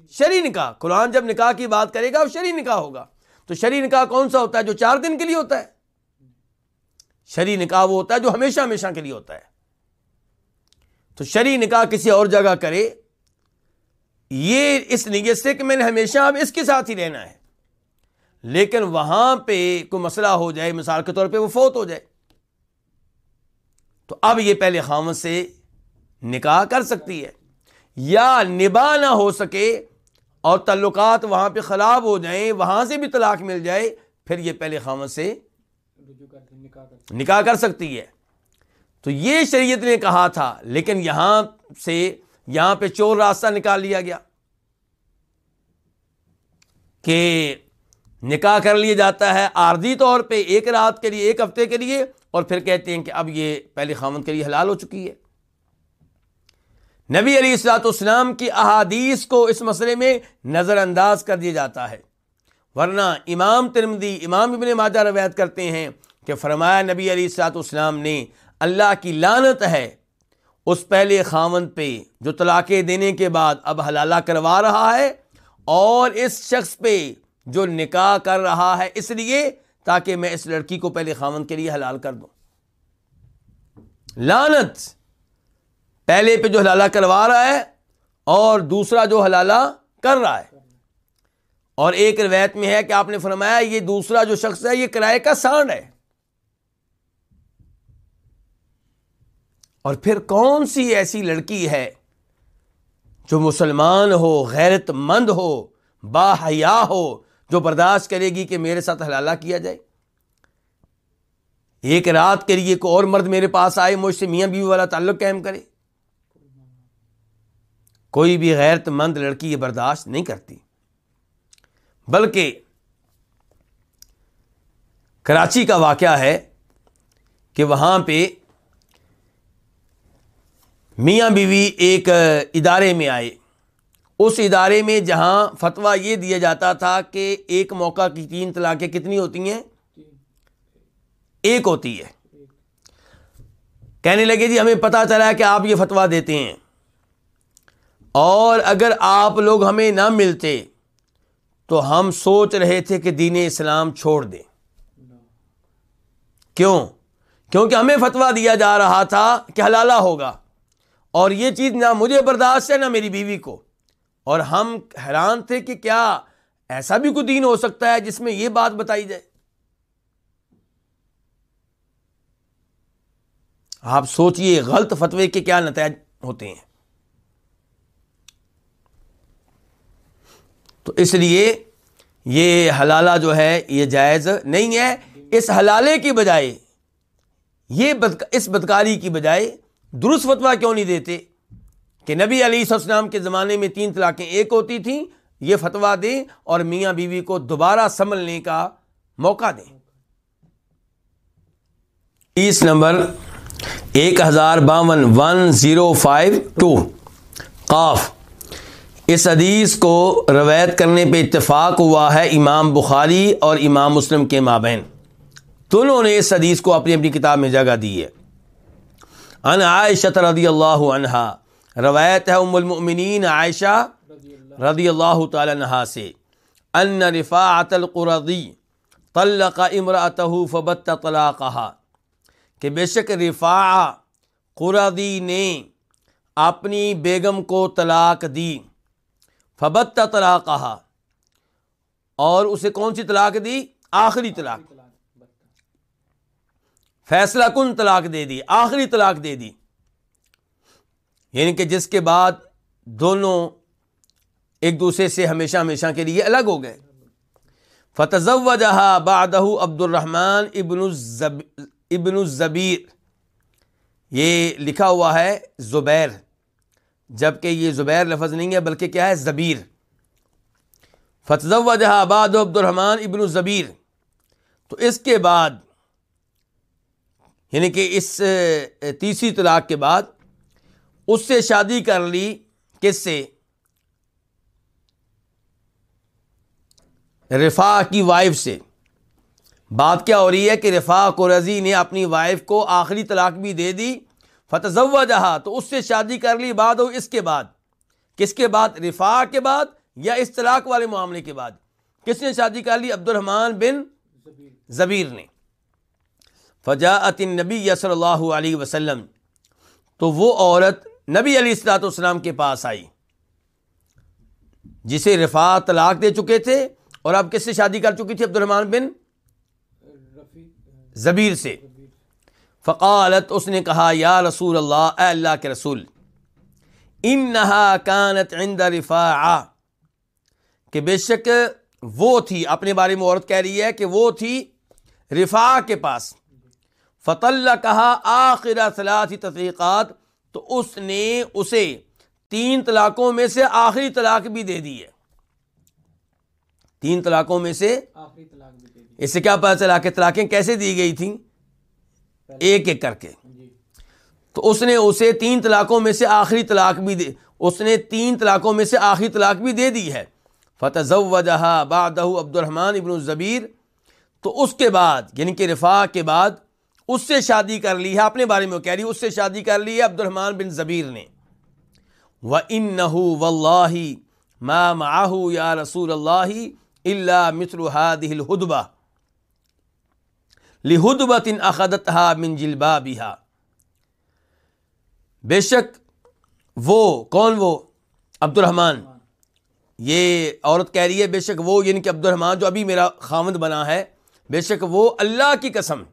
شری نکاح۔ قرآن جب نکاح کی بات کرے گا وہ شری نکاح ہوگا۔ تو شری نکاح کون سا ہوتا ہے؟ جو چار دن کے لیے ہوتا ہے۔ شری نکاح وہ ہوتا ہے جو ہمیشہ ہمیشہ کے لیے ہوتا ہے۔ تو شری نکاح کسی اور جگہ کرے۔ یہ اس نیت سے کہ میں نے ہمیشہ اب اس کے ساتھ ہی رہنا ہے۔ لیکن وہاں پہ کوئی مسئلہ ہو جائے، مثال کے طور پہ وہ فوت ہو جائے۔ تو اب یہ پہلے خامد سے نکاح کر سکتی ہے۔ یا نباہ نہ ہو سکے اور تعلقات وہاں پہ خراب ہو جائیں، وہاں سے بھی طلاق مل جائے، پھر یہ پہلے خامد سے نکاح کر سکتی ہے۔ تو یہ شریعت نے کہا تھا، لیکن یہاں سے یہاں پہ چور راستہ نکال لیا گیا کہ نکاح کر لیا جاتا ہے آردی طور پہ ایک رات کے لیے، ایک ہفتے کے لیے، اور پھر کہتے ہیں کہ اب یہ پہلے خامن کے لیے حلال ہو چکی ہے۔ نبی علی السلاط اسلام کی احادیث کو اس مسئلے میں نظر انداز کر دیا جاتا ہے۔ ورنہ امام ترمدی امام ابن ماجہ روایت کرتے ہیں کہ فرمایا نبی علی السلاط اسلام نے، اللہ کی لانت ہے اس پہلے خامن پہ جو طلاقیں دینے کے بعد اب حلالہ کروا رہا ہے اور اس شخص پہ جو نکاح کر رہا ہے اس لیے تاکہ میں اس لڑکی کو پہلے خامن کے لیے حلال کر دوں۔ لانت پہلے پہ جو حلالہ کروا رہا ہے اور دوسرا جو حلالہ کر رہا ہے۔ اور ایک روایت میں ہے کہ آپ نے فرمایا یہ دوسرا جو شخص ہے یہ کرائے کا سانڈ ہے۔ اور پھر کون سی ایسی لڑکی ہے جو مسلمان ہو غیرت مند ہو با حیا ہو، جو برداشت کرے گی کہ میرے ساتھ حلالہ کیا جائے؟ ایک رات کے لیے کوئی اور مرد میرے پاس آئے، مجھ سے میاں بیوی والا تعلق قائم کرے۔ کوئی بھی غیرت مند لڑکی یہ برداشت نہیں کرتی۔ بلکہ کراچی کا واقعہ ہے کہ وہاں پہ میاں بیوی ایک ادارے میں آئے۔ اس ادارے میں جہاں فتویٰ یہ دیا جاتا تھا کہ ایک موقع کی تین طلاقیں کتنی ہوتی ہیں؟ ایک ہوتی ہے۔ کہنے لگے جی ہمیں پتا چلا کہ آپ یہ فتویٰ دیتے ہیں۔ اور اگر آپ لوگ ہمیں نہ ملتے تو ہم سوچ رہے تھے کہ دین اسلام چھوڑ دیں۔ کیوں؟ کیونکہ ہمیں فتویٰ دیا جا رہا تھا کہ حلالہ ہوگا۔ اور یہ چیز نہ مجھے برداشت ہے نہ میری بیوی کو۔ اور ہم حیران تھے کہ کیا ایسا بھی کوئی دین ہو سکتا ہے جس میں یہ بات بتائی جائے۔ آپ سوچئے غلط فتوے کے کیا نتائج ہوتے ہیں۔ تو اس لیے یہ حلالہ جو ہے، یہ جائز نہیں ہے۔ اس حلالے کی بجائے، یہ اس بدکاری کی بجائے درست فتوا کیوں نہیں دیتے کہ نبی علی السلام کے زمانے میں تین طلاقیں ایک ہوتی تھیں، یہ فتوا دیں اور میاں بیوی کو دوبارہ سنبھلنے کا موقع دیں۔ تیس نمبر ایک ہزار باون ون زیرو فائیو ٹو۔ قاف۔ اس حدیث کو روایت کرنے پہ اتفاق ہوا ہے امام بخاری اور امام مسلم کے مابین۔ دونوں نے اس حدیث کو اپنی اپنی کتاب میں جگہ دی ہے۔ ان عائشہ رضی اللہ عنہا، روایت ہے ام المؤمنین عائشہ رضی اللہ تعالی عنہ سے، ان رفاعت القرضی طلق امرأته فبت طلاقها کہ بے شک رفاع قرضی نے اپنی بیگم کو طلاق دی، فبت طلاق اور اسے کون سی طلاق دی؟ آخری طلاق۔ فیصلہ کن طلاق دے دی؟ آخری طلاق دے دی۔ یعنی کہ جس کے بعد دونوں ایک دوسرے سے ہمیشہ ہمیشہ کے لیے الگ ہو گئے۔ فتض جہاں بادہ عبد الرحمن ابن الزب، ابن الزبیر۔ یہ لکھا ہوا ہے زبیر۔ جبکہ یہ زبیر لفظ نہیں ہے، بلکہ کیا ہے؟ زبیر۔ فتض جہاں آباد عبد الرحمن ابن الزبیر۔ تو اس کے بعد یعنی کہ اس تیسری طلاق کے بعد اس سے شادی کر لی کس سے؟ رفا کی وائف سے۔ بات کیا ہو رہی ہے کہ رفا کو رضی نے اپنی وائف کو آخری طلاق بھی دے دی فتح جہاں تو اس سے شادی کر لی بعد ہو اس کے بعد۔ کس کے بعد؟ رفا کے بعد یا اس طلاق والے معاملے کے بعد؟ کس نے شادی کر لی؟ عبد الرحمان بن زبیر نے۔ فجاعت نبی صلی اللہ علیہ وسلم، تو وہ عورت نبی علیہ السلاۃ والسلام کے پاس آئی، جسے رفا طلاق دے چکے تھے، اور اب کس سے شادی کر چکی تھی عبد الرحمان بن زبیر سے؟ فقالت، اس نے کہا، یا رسول اللہ، اے اللہ کے رسول ان نہا کانت عند رفا کہ بے شک وہ تھی، اپنے بارے میں عورت کہہ رہی ہے کہ وہ تھی رفا کے پاس۔ فت اللہ کہا آخر صلاحی تحقیقات تو اس نے اسے تین طلاقوں میں سے آخری طلاق بھی دے دی ہے۔ تین طلاقوں میں سے اس سے کیا پتا چلا کہ طلاقیں کیسے دی گئی تھیں؟ ایک ایک کر کے۔ جی۔ تو اس نے اسے تین طلاقوں میں سے آخری طلاق بھی دے اس نے تین طلاقوں میں سے آخری طلاق بھی دے دی ہے۔ فتح ضوجہ بادہ عبد الرحمان ابن الزبیر تو اس کے بعد یعنی کہ رفا کے بعد اس سے شادی کر لی ہے، اپنے بارے میں وہ کہہ رہی ہے، اس سے شادی کر لی ہے عبد الرحمان بن زبیر نے۔ و ان نہ و اللہ ماہ یا رسول اللہ اللہ مصر الحدبہ لہدبت ان اخدت ہا من جلبا بہا بے شک وہ، کون وہ؟ عبد الرحمان یہ عورت کہہ رہی ہے، بے شک وہ یعنی کہ عبد الرحمان جو ابھی میرا خامد بنا ہے، بے شک وہ اللہ کی قسم۔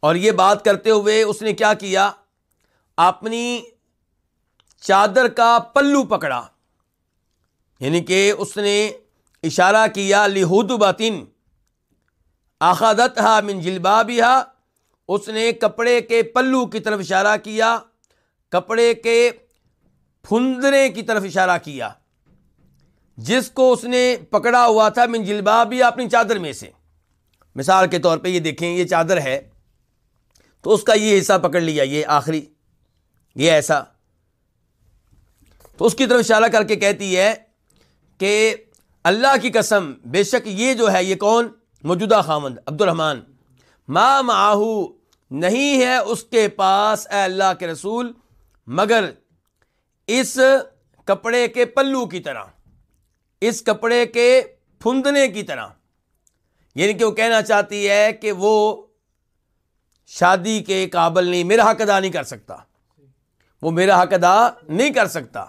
اور یہ بات کرتے ہوئے اس نے کیا کیا؟ اپنی چادر کا پلو پکڑا۔ یعنی کہ اس نے اشارہ کیا لہود باتن آخادت ہا من جلبا اس نے کپڑے کے پلو کی طرف اشارہ کیا، کپڑے کے پھندرے کی طرف اشارہ کیا۔ جس کو اس نے پکڑا ہوا تھا من جلبا اپنی چادر میں سے۔ مثال کے طور پہ یہ دیکھیں، یہ چادر ہے۔ تو اس کا یہ حصہ پکڑ لیا، یہ آخری، یہ ایسا۔ تو اس کی طرف اشارہ کر کے کہتی ہے کہ اللہ کی قسم، بے شک یہ جو ہے، یہ کون؟ موجودہ خامند عبد الرحمان ما معاہو نہیں ہے اس کے پاس، اے اللہ کے رسول، مگر اس کپڑے کے پلو کی طرح، اس کپڑے کے پھندنے کی طرح۔ یعنی کہ وہ کہنا چاہتی ہے کہ وہ شادی کے قابل نہیں، میرا حق ادا نہیں کر سکتا۔ وہ میرا حق ادا نہیں کر سکتا۔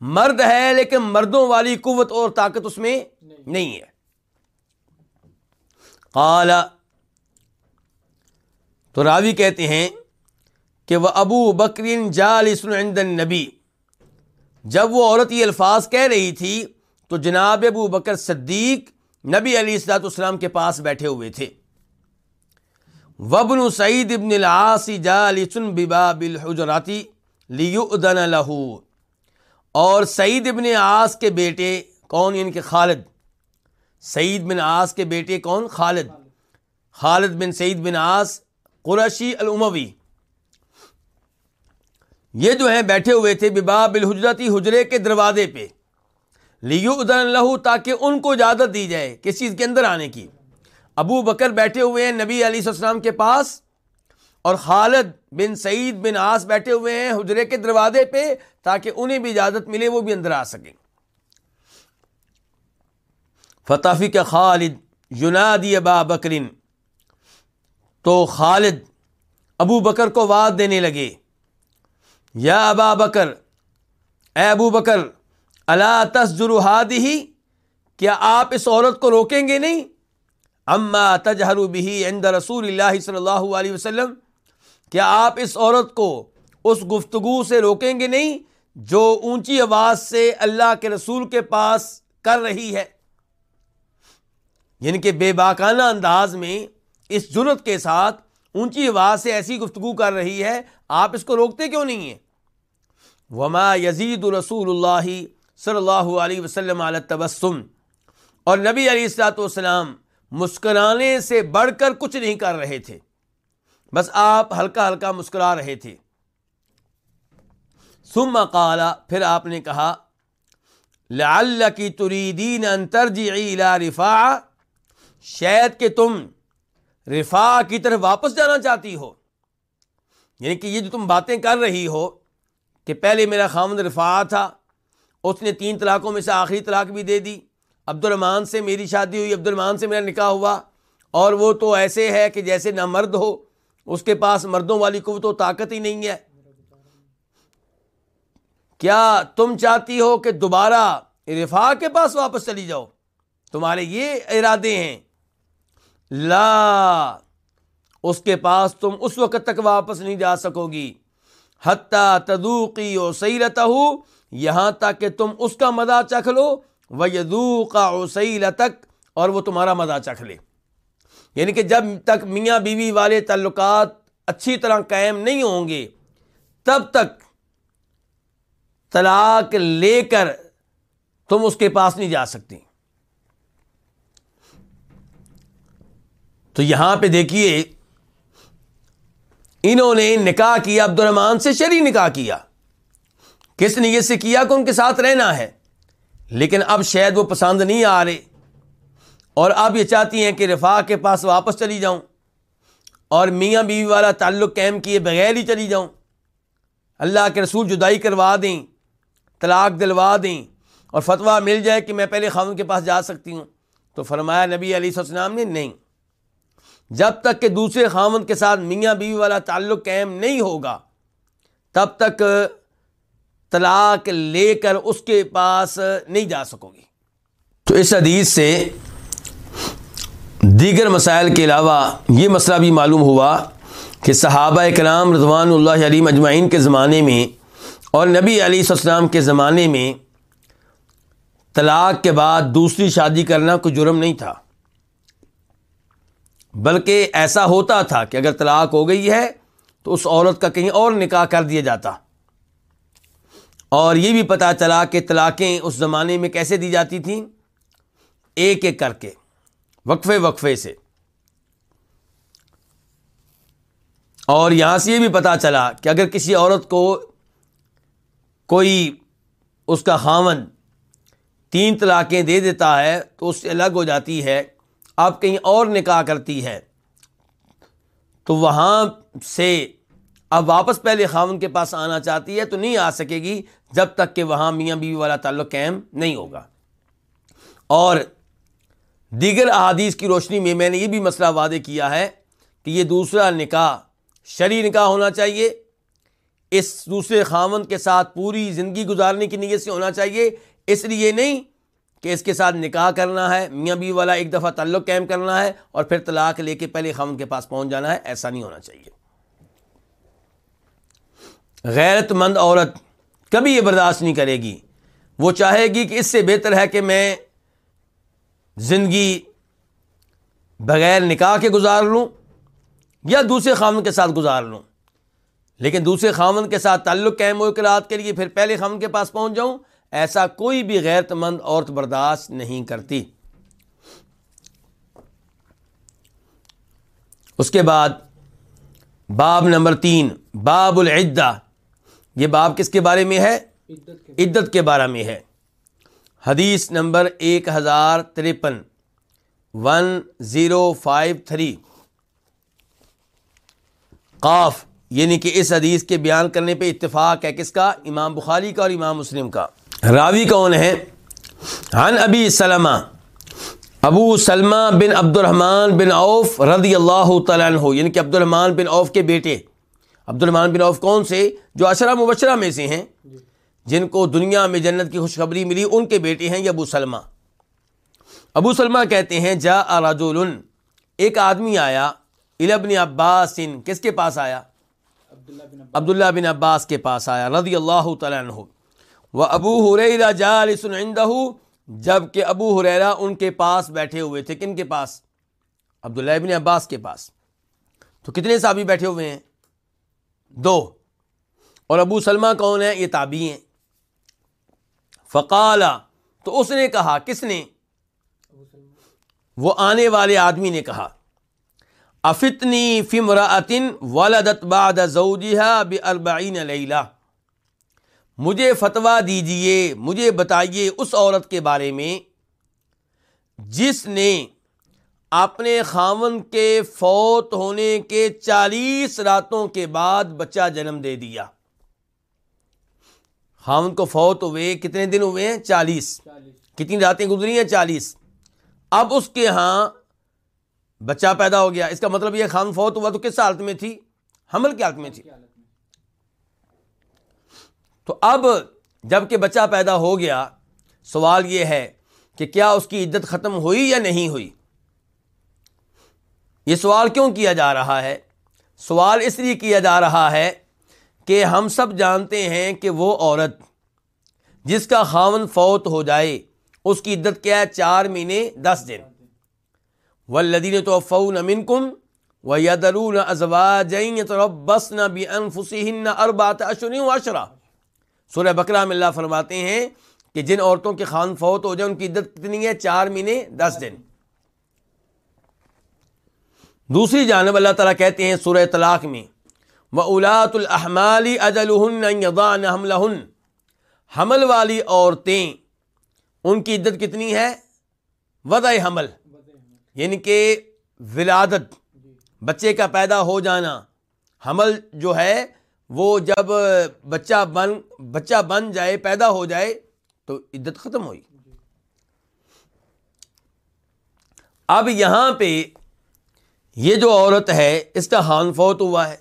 مرد ہے لیکن مردوں والی قوت اور طاقت اس میں نہیں ہے۔ قال، تو راوی کہتے ہیں کہ وہ ابو بکرین جال عند نبی جب وہ عورت یہ الفاظ کہہ رہی تھی، تو جناب ابو بکر صدیق نبی علی السلاط اسلام کے پاس بیٹھے ہوئے تھے۔ وبن سعید ابن العاص جالسن بباب الحجراتی لیؤذن لہو اور سعید ابن آس کے بیٹے کون؟ یعنی کہ خالد. سعید بن آس کے بیٹے کون؟ خالد. خالد بن سعید بن آس قرشی العموی یہ جو ہیں بیٹھے ہوئے تھے بباب الحجرتی حجرے کے دروازے پہ. لیو ادن لہو تاکہ ان کو اجازت دی جائے کس چیز کے اندر آنے کی؟ ابو بکر بیٹھے ہوئے ہیں نبی علیہ السلام کے پاس اور خالد بن سعید بن آس بیٹھے ہوئے ہیں حجرے کے دروازے پہ تاکہ انہیں بھی اجازت ملے وہ بھی اندر آ سکیں۔ فتح کا خالد یونادی ابا بکرین تو خالد ابو بکر کو واد دینے لگے۔ یا ابا بکر، اے ابو بکر اللہ تسجر کیا آپ اس عورت کو روکیں گے نہیں؟ اما تجہر بھی عند رسول اللہ صلی اللہ علیہ وسلم، کیا آپ اس عورت کو اس گفتگو سے روکیں گے نہیں جو اونچی آواز سے اللہ کے رسول کے پاس کر رہی ہے؟ یعنی کہ بے باکانہ انداز میں اس جرت کے ساتھ اونچی آواز سے ایسی گفتگو کر رہی ہے، آپ اس کو روکتے کیوں نہیں ہیں؟ وما یزید رسول اللہ صلی اللہ علیہ وسلم علیہ تبسم اور نبی علیہ السلاۃ والسلام مسکرانے سے بڑھ کر کچھ نہیں کر رہے تھے۔ بس آپ ہلکا ہلکا مسکرا رہے تھے۔ سم قالا پھر آپ نے کہا لعل کی تریدین انترجی رفا شاید کہ تم رفا کی طرف واپس جانا چاہتی ہو۔ یعنی کہ یہ جو تم باتیں کر رہی ہو، کہ پہلے میرا خامد رفا تھا، اس نے تین طلاقوں میں سے آخری طلاق بھی دے دی۔ عبد الرحمان سے میری شادی ہوئی عبد الرحمان سے میرا نکاح ہوا۔ اور وہ تو ایسے ہے کہ جیسے نہ مرد ہو، اس کے پاس مردوں والی قوت و طاقت ہی نہیں ہے۔ کیا تم چاہتی ہو کہ دوبارہ رفا کے پاس واپس چلی جاؤ؟ تمہارے یہ ارادے ہیں۔ لا، اس کے پاس تم اس وقت تک واپس نہیں جا سکو گی۔ حتیٰ تدوقی و سیرت ہو یہاں تک کہ تم اس کا مزہ چکھ لو۔ وہ یدو کا تک اور وہ تمہارا مزہ چکھ لے۔ یعنی کہ جب تک میاں بیوی والے تعلقات اچھی طرح قائم نہیں ہوں گے، تب تک طلاق لے کر تم اس کے پاس نہیں جا سکتی۔ تو یہاں پہ دیکھیے، انہوں نے نکاح کیا عبد الرحمان سے شری نکاح کیا۔ کس نیت سے کیا کہ ان کے ساتھ رہنا ہے؟ لیکن اب شاید وہ پسند نہیں آ رہے۔ اور اب یہ چاہتی ہیں کہ رفا کے پاس واپس چلی جاؤں۔ اور میاں بیوی والا تعلق قائم کیے بغیر ہی چلی جاؤں۔ اللہ کے رسول جدائی کروا دیں، طلاق دلوا دیں۔ اور فتویٰ مل جائے کہ میں پہلے خامن کے پاس جا سکتی ہوں۔ تو فرمایا نبی علیہ السلام نے نہیں۔ جب تک کہ دوسرے خامن کے ساتھ میاں بیوی والا تعلق قائم نہیں ہوگا، تب تک طلاق لے کر اس کے پاس نہیں جا سکو گی۔ تو اس حدیث سے دیگر مسائل کے علاوہ یہ مسئلہ بھی معلوم ہوا کہ صحابہ کرام رضوان اللہ علی مجمعین کے زمانے میں اور نبی علیہ السلام کے زمانے میں طلاق کے بعد دوسری شادی کرنا کوئی جرم نہیں تھا۔ بلکہ ایسا ہوتا تھا کہ اگر طلاق ہو گئی ہے تو اس عورت کا کہیں اور نکاح کر دیا جاتا۔ اور یہ بھی پتہ چلا کہ طلاقیں اس زمانے میں کیسے دی جاتی تھیں؟ ایک ایک کر کے، وقفے وقفے سے۔ اور یہاں سے یہ بھی پتہ چلا کہ اگر کسی عورت کو کوئی اس کا خامن تین طلاقیں دے دیتا ہے تو اس سے الگ ہو جاتی ہے اب کہیں اور نکاح کرتی ہے، تو وہاں سے اب واپس پہلے خامن کے پاس آنا چاہتی ہے تو نہیں آ سکے گی جب تک کہ وہاں میاں بیوی والا تعلق قائم نہیں ہوگا۔ اور دیگر احادیث کی روشنی میں میں نے یہ بھی مسئلہ وعدے کیا ہے کہ یہ دوسرا نکاح شرع نکاح ہونا چاہیے۔ اس دوسرے خامن کے ساتھ پوری زندگی گزارنے کی نیت سے ہونا چاہیے۔ اس لیے نہیں کہ اس کے ساتھ نکاح کرنا ہے، میاں بیوی والا ایک دفعہ تعلق قائم کرنا ہے اور پھر طلاق لے کے پہلے خامن کے پاس پہنچ جانا ہے، ایسا نہیں ہونا چاہیے۔ غیرت مند عورت کبھی یہ برداشت نہیں کرے گی۔ وہ چاہے گی کہ اس سے بہتر ہے کہ میں زندگی بغیر نکاح کے گزار لوں یا دوسرے خامن کے ساتھ گزار لوں۔ لیکن دوسرے خامن کے ساتھ تعلق قائم ہو رات کے لیے پھر پہلے خامن کے پاس پہنچ جاؤں، ایسا کوئی بھی غیرت مند عورت برداشت نہیں کرتی۔ اس کے بعد باب نمبر تین، باب العدہ۔ یہ باب کس کے بارے میں ہے؟ عدت کے بارے میں۔ ہے۔ حدیث نمبر ایک ہزار ترپن۔ ون زیرو فائیو تھری قاف یعنی کہ اس حدیث کے بیان کرنے پہ اتفاق ہے کس کا؟ امام بخاری کا اور امام مسلم کا۔ راوی کون ہے ہن ابی سلمہ۔ ابو سلمہ بن عبد الرحمن بن عوف رضی اللہ تعالیٰ عنہ یعنی کہ عبد الرحمن بن عوف کے بیٹے۔ عبد الرحمان بن عوف کون سے جو اشرا مبشرہ میں سے ہیں؟ جن کو دنیا میں جنت کی خوشخبری ملی ان کے بیٹے ہیں یہ ابو سلمہ۔ ابو سلمہ کہتے ہیں جا راجول ایک آدمی آیا البن عباس کس کے پاس آیا؟ عبداللہ بن عباس۔ کے پاس آیا رضی اللہ تعالیٰ عنہ۔ وہ ابو حریرا جالس عندہ جبکہ ابو حریرا ان کے پاس بیٹھے ہوئے تھے۔ کن کے پاس؟ عبداللہ ابن عباس کے پاس۔ تو کتنے صحابی بیٹھے ہوئے ہیں؟ دو۔ اور ابو سلمہ کون ہے؟ یہ تابی ہیں۔ فقالا تو اس نے کہا، کس نے؟ وہ آنے والے آدمی نے کہا، افتنی فمراطن ولدت بعد زوجها باربعین لیلہ۔ مجھے فتویٰ دیجیے، مجھے بتائیے اس عورت کے بارے میں، جس نے اپنے خامن کے فوت ہونے کے چالیس راتوں کے بعد بچہ جنم دے دیا۔ خامن کو فوت ہوئے کتنے دن ہوئے ہیں؟ چالیس۔ کتنی راتیں گزری ہیں؟ چالیس۔ اب اس کے ہاں بچہ پیدا ہو گیا۔ اس کا مطلب یہ خان فوت ہوا تو کس حالت میں تھی؟ حمل کی حالت میں تھی۔ تو اب جبکہ بچہ پیدا ہو گیا، سوال یہ ہے کہ کیا اس کی عدت ختم ہوئی یا نہیں ہوئی؟ یہ سوال کیوں کیا جا رہا ہے؟ سوال اس لیے کیا جا رہا ہے کہ ہم سب جانتے ہیں کہ وہ عورت جس کا خاون فوت ہو جائے، اس کی عدت کیا ہے؟ چار مہینے، دس دن۔ ولدین تو فون امن کم و یدرون ازوا جین بس نہ بھی انفسین اربات اشری اشرا سورہ بکرا میں اللہ فرماتے ہیں کہ جن عورتوں کے خان فوت ہو جائے، ان کی عدت کتنی ہے؟ چار مہینے، دس دن۔ دوسری جانب اللہ تعالیٰ کہتے ہیں سورہ طلاق میں وہ الاۃ الحمالی اجلحن حمل والی عورتیں، ان کی عدت کتنی ہے؟ وضع حمل۔ یعنی کہ ولادت، بچے کا پیدا ہو جانا۔ حمل جو ہے، وہ جب بچہ بن بچہ بن جائے، پیدا ہو جائے، تو عدت ختم ہوئی۔ اب یہاں پہ یہ جو عورت ہے، اس کا ہان فوت ہوا ہے۔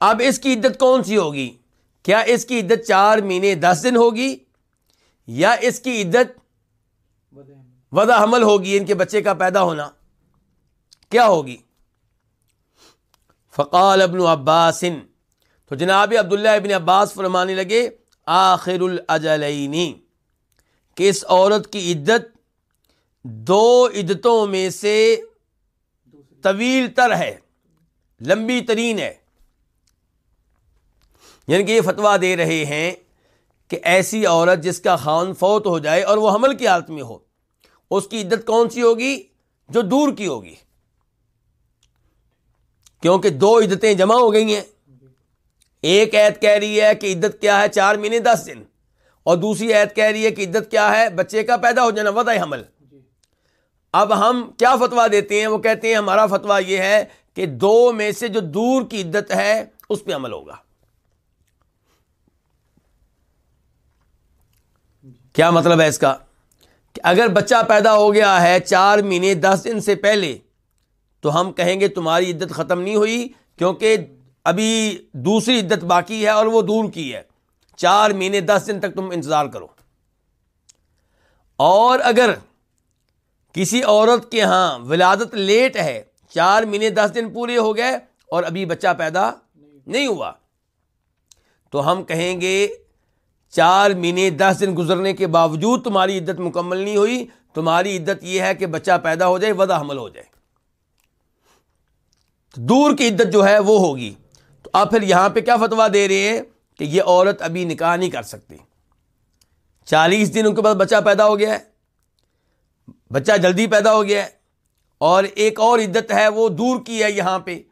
اب اس کی عدت کون سی ہوگی؟ کیا اس کی عدت چار مہینے دس دن ہوگی؟ یا اس کی عدت وضع حمل ہوگی، ان کے بچے کا پیدا ہونا؟ کیا ہوگی؟ فقال ابن عباس۔ تو جناب عبداللہ ابن عباس فرمانے لگے، آخر الاجلینی کہ اس عورت کی عدت دو عدتوں میں سے طویل تر ہے، لمبی ترین ہے۔ یعنی کہ یہ فتویٰ دے رہے ہیں کہ ایسی عورت جس کا خان فوت ہو جائے اور وہ حمل کی حالت میں ہو، اس کی عدت کون سی ہوگی؟ جو دور کی ہوگی۔ کیونکہ دو عدتیں جمع ہو گئی ہیں۔ ایک عید کہہ رہی ہے کہ عدت کیا ہے؟ چار مہینے، دس دن۔ اور دوسری عید کہہ رہی ہے کہ عدت کیا ہے؟ بچے کا پیدا ہو جانا وضع حمل۔ اب ہم کیا فتوا دیتے ہیں؟ وہ کہتے ہیں، ہمارا فتوا یہ ہے کہ دو میں سے جو دور کی عدت ہے، اس پہ عمل ہوگا۔ کیا مطلب ہے اس کا؟ کہ اگر بچہ پیدا ہو گیا ہے چار مہینے دس دن سے پہلے، تو ہم کہیں گے تمہاری عدت ختم نہیں ہوئی، کیونکہ ابھی دوسری عدت باقی ہے اور وہ دور کی ہے۔ چار مہینے دس دن تک تم انتظار کرو۔ اور اگر کسی عورت کے ہاں ولادت لیٹ ہے، چار مہینے دس دن پورے ہو گئے اور ابھی بچہ پیدا نہیں ہوا۔ تو ہم کہیں گے، چار مہینے دس دن گزرنے کے باوجود تمہاری عدت مکمل نہیں ہوئی، تمہاری عدت یہ ہے کہ بچہ پیدا ہو جائے ودا حمل ہو جائے۔ دور کی عدت جو ہے وہ ہوگی۔ تو آپ پھر یہاں پہ کیا فتوا دے رہے ہیں کہ یہ عورت ابھی نکاح نہیں کر سکتی۔ چالیس دن ان کے بعد بچہ پیدا ہو گیا ہے۔ بچہ جلدی پیدا ہو گیا ہے اور ایک اور عدت ہے وہ دور کی ہے یہاں پہ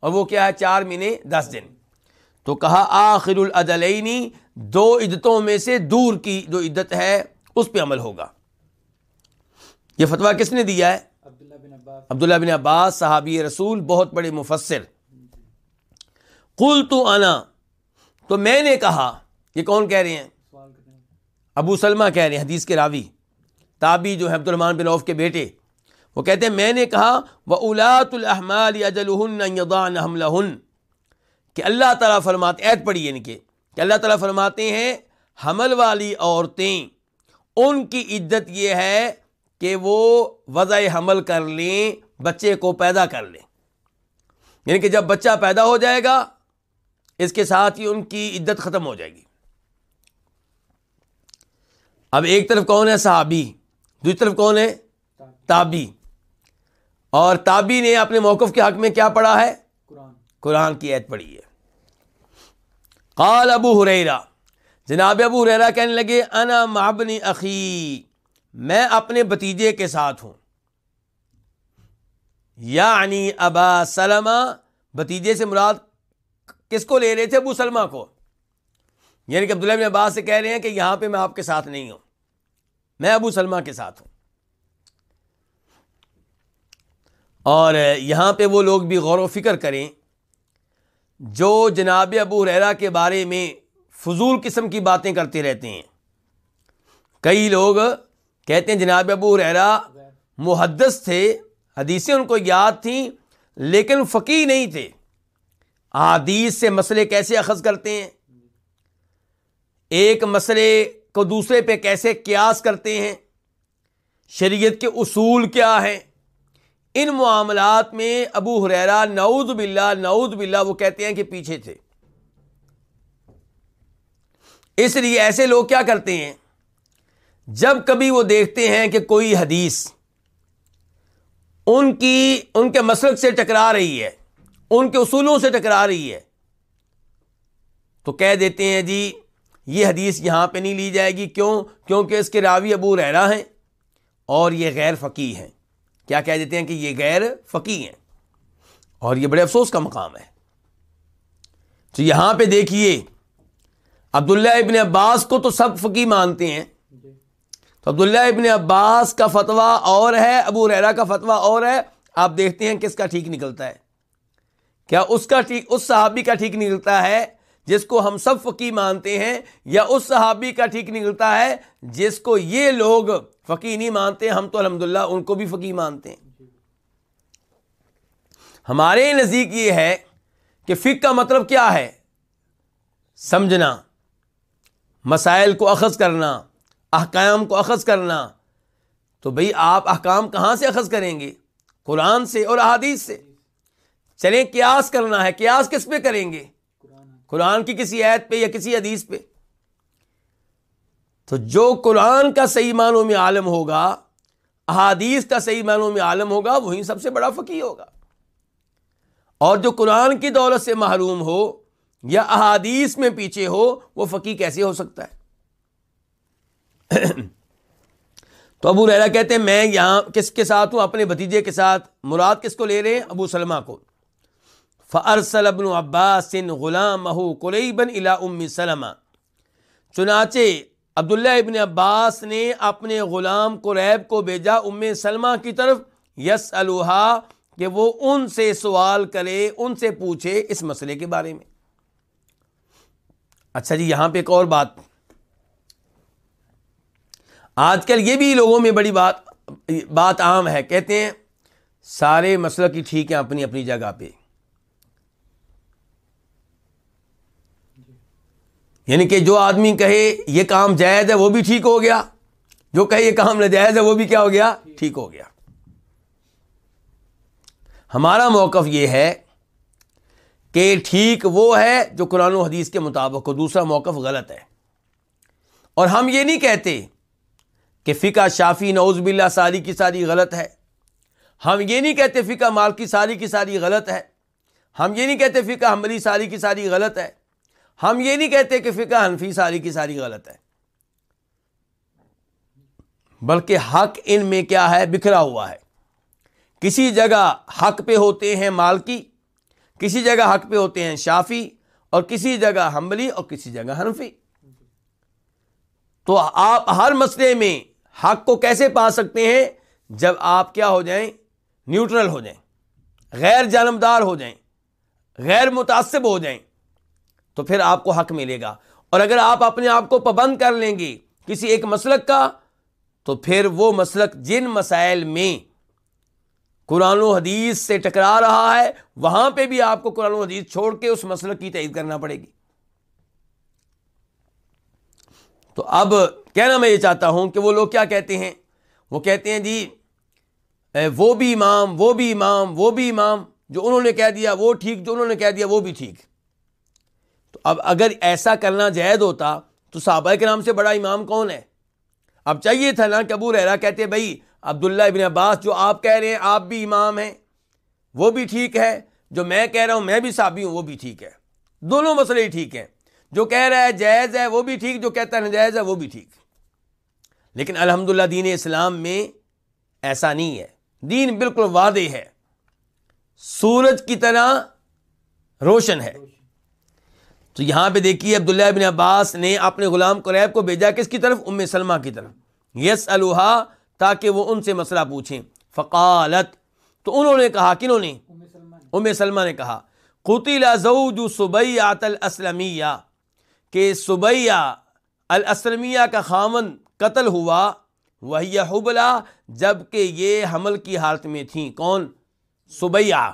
اور وہ کیا ہے؟ چار مہینے دس دن۔ تو کہا آخر العدلینی دو عدتوں میں سے دور کی جو عدت ہے اس پہ عمل ہوگا۔ یہ فتویٰ کس نے دیا ہے؟ عبداللہ بن عباس۔ صحابی رسول بہت بڑے مفسر۔ کل تو آنا تو میں نے کہا یہ کون کہہ رہے ہیں؟ ابو سلمہ کہہ رہے ہیں حدیث کے راوی۔ تابی جو ہے عبد الرحمان بن عوف کے بیٹے، وہ کہتے ہیں، میں نے کہا وہ الاۃ الحمال اجلحن کہ اللہ تعالیٰ فرماتے عید پڑھی یعنی کہ کہ اللہ تعالیٰ فرماتے ہیں، حمل والی عورتیں، ان کی عدت یہ ہے کہ وہ وضع حمل کر لیں، بچے کو پیدا کر لیں۔ یعنی کہ جب بچہ پیدا ہو جائے گا، اس کے ساتھ ہی ان کی عدت ختم ہو جائے گی۔ اب ایک طرف کون ہے صحابی؟ دوسری طرف کون ہے؟ تابی اور تابی نے اپنے موقف کے حق میں کیا پڑھا ہے؟ قرآن۔ کی عید پڑھی ہے۔ قال ابو حریرا جناب ابو حریرا کہنے لگے انا مابنی عقی میں اپنے بتیجے کے ساتھ ہوں۔ یعنی ابا سلمہ۔ بتیجے سے مراد کس کو لے رہے تھے؟ ابو سلمہ کو۔ یعنی کہ عبداللہ بن عباس سے کہہ رہے ہیں کہ یہاں پہ میں آپ کے ساتھ نہیں ہوں۔ میں ابو سلمہ کے ساتھ ہوں۔ اور یہاں پہ وہ لوگ بھی غور و فکر کریں، جو جناب ابو ریرا کے بارے میں فضول قسم کی باتیں کرتے رہتے ہیں۔ کئی لوگ کہتے ہیں، جناب ابو ریرا محدث تھے، حدیثیں ان کو یاد تھیں، لیکن فقی نہیں تھے۔ حدیث سے مسئلے کیسے اخذ کرتے ہیں؟ ایک مسئلے کو دوسرے پہ کیسے قیاس کرتے ہیں؟ شریعت کے اصول کیا ہیں؟ ان معاملات میں ابو حریرا نعود باللہ نعود باللہ وہ کہتے ہیں کہ پیچھے تھے۔ اس لیے ایسے لوگ کیا کرتے ہیں؟ جب کبھی وہ دیکھتے ہیں کہ کوئی حدیث ان کی، ان کے مسلک سے ٹکرا رہی ہے، ان کے اصولوں سے ٹکرا رہی ہے، تو کہہ دیتے ہیں جی یہ حدیث یہاں پہ نہیں لی جائے گی کیوں؟ کیونکہ اس کے راوی ابو رحرا ہیں اور یہ غیر فقی ہیں۔ کیا کہہ دیتے ہیں کہ یہ غیر فقی ہیں؟ اور یہ بڑے افسوس کا مقام ہے۔ تو یہاں پہ دیکھیے، عبداللہ ابن عباس کو تو سب فقی مانتے ہیں۔ تو عبداللہ ابن عباس کا فتویٰ اور ہے، ابو ریرا کا فتویٰ اور ہے۔ آپ دیکھتے ہیں کس کا ٹھیک نکلتا ہے۔ کیا اس کا ٹھیک، اس صحابی کا ٹھیک نکلتا ہے؟ جس کو ہم سب فقی مانتے ہیں یا اس صحابی کا ٹھیک نکلتا ہے جس کو یہ لوگ فقی نہیں مانتے، ہم تو الحمد ان کو بھی فقی مانتے ہیں۔ ہمارے نزدیک یہ ہے کہ فک کا مطلب کیا ہے؟ سمجھنا، مسائل کو اخذ کرنا، احکام کو اخذ کرنا۔ تو بھئی آپ احکام کہاں سے اخذ کریں گے؟ قرآن سے اور احادیث سے۔ چلیں قیاس کرنا ہے، قیاس کس پہ کریں گے؟ قرآن کی کسی عید پہ یا کسی حدیث پہ۔ تو جو قرآن کا صحیح معنوں میں عالم ہوگا، احادیث کا صحیح معنوں میں عالم ہوگا، وہی سب سے بڑا فقی ہوگا۔ اور جو قرآن کی دولت سے محروم ہو یا احادیث میں پیچھے ہو، وہ فقی کیسے ہو سکتا ہے؟ تو ابو ریرا کہتے ہیں، میں یہاں کس کے ساتھ ہوں؟ اپنے بھتیجے کے ساتھ۔ مراد کس کو لے رہے ہیں؟ ابو سلمہ کو۔ فرسل ابن عباس غلام مہو قریبن الا ام سلمہ چنانچہ عبداللہ ابن عباس نے اپنے غلام قریب کو بھیجا ام سلمہ کی طرف یس الحا کہ وہ ان سے سوال کرے، ان سے پوچھے اس مسئلے کے بارے میں۔ اچھا جی یہاں پہ ایک اور بات۔ آج کل یہ بھی لوگوں میں بڑی بات بات عام ہے۔ کہتے ہیں، سارے مسئلہ کی ٹھیک ہیں اپنی اپنی جگہ پہ۔ یعنی کہ جو آدمی کہے یہ کام جائز ہے وہ بھی ٹھیک ہو گیا، جو کہے یہ کام ناجائز ہے وہ بھی کیا ہو گیا؟ ٹھیک ہو گیا۔ ہمارا موقف یہ ہے کہ ٹھیک وہ ہے جو قرآن و حدیث کے مطابق ہو، دوسرا موقف غلط ہے۔ اور ہم یہ نہیں کہتے کہ فقہ شافی نعوذ باللہ ساری کی ساری غلط ہے۔ ہم یہ نہیں کہتے فقہ مال کی ساری کی ساری غلط ہے۔ ہم یہ نہیں کہتے فقہ حملی ساری کی ساری غلط ہے۔ ہم یہ نہیں کہتے کہ فقہ حنفی ساری کی ساری غلط ہے۔ بلکہ حق ان میں کیا ہے؟ بکھرا ہوا ہے۔ کسی جگہ حق پہ ہوتے ہیں مالکی، کسی جگہ حق پہ ہوتے ہیں شافی، اور کسی جگہ حملی اور کسی جگہ حنفی۔ تو آپ ہر مسئلے میں حق کو کیسے پا سکتے ہیں؟ جب آپ کیا ہو جائیں؟ نیوٹرل ہو جائیں، غیر جانبدار ہو جائیں، غیر متاثب ہو جائیں۔ تو پھر آپ کو حق ملے گا۔ اور اگر آپ اپنے آپ کو پابند کر لیں گے کسی ایک مسلک کا، تو پھر وہ مسلک جن مسائل میں قرآن و حدیث سے ٹکرا رہا ہے، وہاں پہ بھی آپ کو قرآن و حدیث چھوڑ کے اس مسلک کی تعید کرنا پڑے گی۔ تو اب کہنا میں یہ چاہتا ہوں کہ وہ لوگ کیا کہتے ہیں؟ وہ کہتے ہیں جی وہ بھی امام، وہ بھی امام، وہ بھی امام، جو انہوں نے کہہ دیا وہ ٹھیک، جو انہوں نے کہہ دیا وہ بھی ٹھیک۔ تو اب اگر ایسا کرنا جائز ہوتا تو صحابہ کے نام سے بڑا امام کون ہے؟ اب چاہیے تھا نا کہ ابو رحرا کہتے بھائی، عبداللہ ابن عباس جو آپ کہہ رہے ہیں، آپ بھی امام ہیں، وہ بھی ٹھیک ہے، جو میں کہہ رہا ہوں، میں بھی صحابی ہوں، وہ بھی ٹھیک ہے۔ دونوں مسئلے ہی ٹھیک ہیں۔ جو کہہ رہا ہے جائز ہے، وہ بھی ٹھیک، جو کہتا ہے نجائز ہے، وہ بھی ٹھیک۔ لیکن الحمد دین اسلام میں ایسا نہیں ہے۔ دین بالکل وعدے ہے۔ سورج کی طرح روشن ہے۔ تو یہاں پہ دیکھیے عبداللہ ابن عباس نے اپنے غلام قریب کو بھیجا کس کی طرف؟ ام سلمہ کی طرف۔ یس الحا تاکہ وہ ان سے مسئلہ پوچھیں۔ فقالت، تو انہوں نے کہا، کنہوں نے؟ ام سلمہ نے کہا قطل زوج سبیعت الاسلمیہ کہ سبیہ الاسلمیہ کا خامن قتل ہوا وہی حبلا جبکہ یہ حمل کی حالت میں تھیں۔ کون؟ سبیہ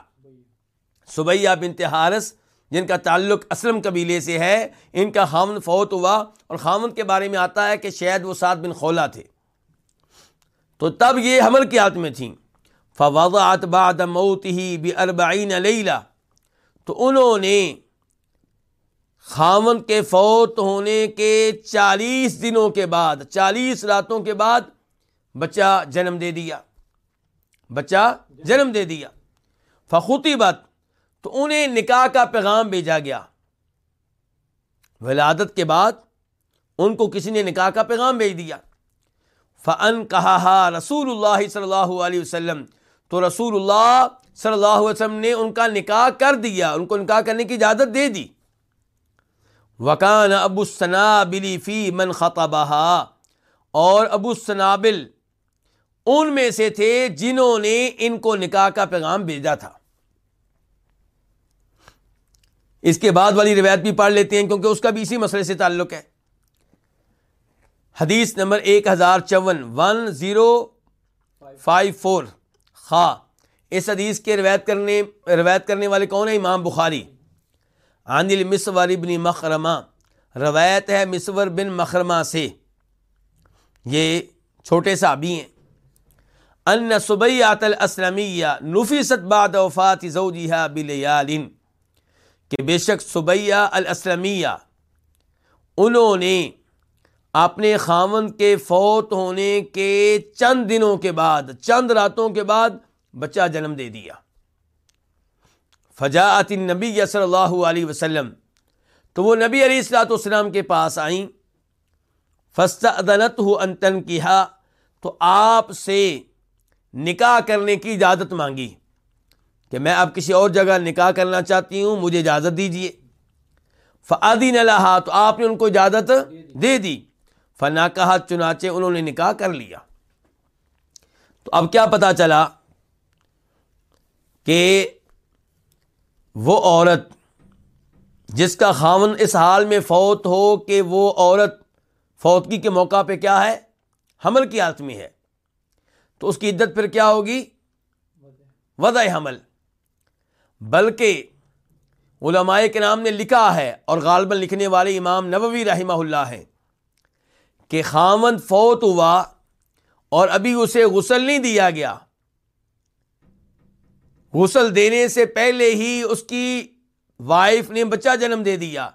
سبیہ بنت حارث جن کا تعلق اسلم قبیلے سے ہے، ان کا خامن فوت ہوا اور خامن کے بارے میں آتا ہے کہ شاید وہ سات بن خولا تھے۔ تو تب یہ حمل کی حالت میں تھیں۔ فوضعت بعد موته باربعین لیلہ تو انہوں نے خامن کے فوت ہونے کے چالیس دنوں کے بعد، چالیس راتوں کے بعد بچہ جنم دے دیا۔ بچہ جنم دے دیا۔ فخوتی بات تو انہیں نکاح کا پیغام بھیجا گیا۔ ولادت کے بعد ان کو کسی نے نکاح کا پیغام بھیج دیا۔ فن کہا رسول اللہ صلی اللہ علیہ وسلم۔ تو رسول اللہ صلی اللہ علیہ وسلم نے ان کا نکاح کر دیا، ان کو نکاح کرنے کی اجازت دے دی۔ وکان ابو سنابلی فی من خطبہ اور ابو سنابل ان میں سے تھے جنہوں نے ان کو نکاح کا پیغام بھیجا تھا۔ اس کے بعد والی روایت بھی پڑھ لیتے ہیں کیونکہ اس کا بھی اسی مسئلے سے تعلق ہے۔ حدیث نمبر ایک ہزار چون، ون زیرو فائیو فور۔ خا اس حدیث کے روایت کرنے روایت کرنے والے کون ہیں؟ امام بخاری۔ عانل مصور بن مخرمہ۔ روایت ہے مصور بن مخرمہ سے۔ یہ چھوٹے صحابی ہیں۔ ان صبیات الاسلمیہ نفیست بعد وفات زوجیہ بلیالن کہ بے شک صبیہ الاسلمیہ، انہوں نے اپنے خامن کے فوت ہونے کے چند دنوں کے بعد، چند راتوں کے بعد بچہ جنم دے دیا۔ فجاعت نبی صلی اللہ علیہ وسلم، تو وہ نبی علیہ السلاۃ والسلام کے پاس آئیں۔ فسط عدنت ہو انتن کیا تو آپ سے نکاح کرنے کی اجازت مانگی۔ کہ میں اب کسی اور جگہ نکاح کرنا چاہتی ہوں، مجھے اجازت دیجیے فعدی نہ تو آپ نے ان کو اجازت دے دی۔ فنا کہا چنانچہ انہوں نے نکاح کر لیا۔ تو اب کیا پتا چلا کہ وہ عورت، جس کا خامن اس حال میں فوت ہو کہ وہ عورت فوتگی کے موقع پہ کیا ہے؟ حمل کی حالت میں ہے۔ تو اس کی عدت پھر کیا ہوگی؟ وضع حمل۔ بلکہ علماء کے نام نے لکھا ہے اور غالباً لکھنے والے امام نبوی رحمہ اللہ ہیں کہ خامن فوت ہوا اور ابھی اسے غسل نہیں دیا گیا۔ غسل دینے سے پہلے ہی اس کی وائف نے بچہ جنم دے دیا۔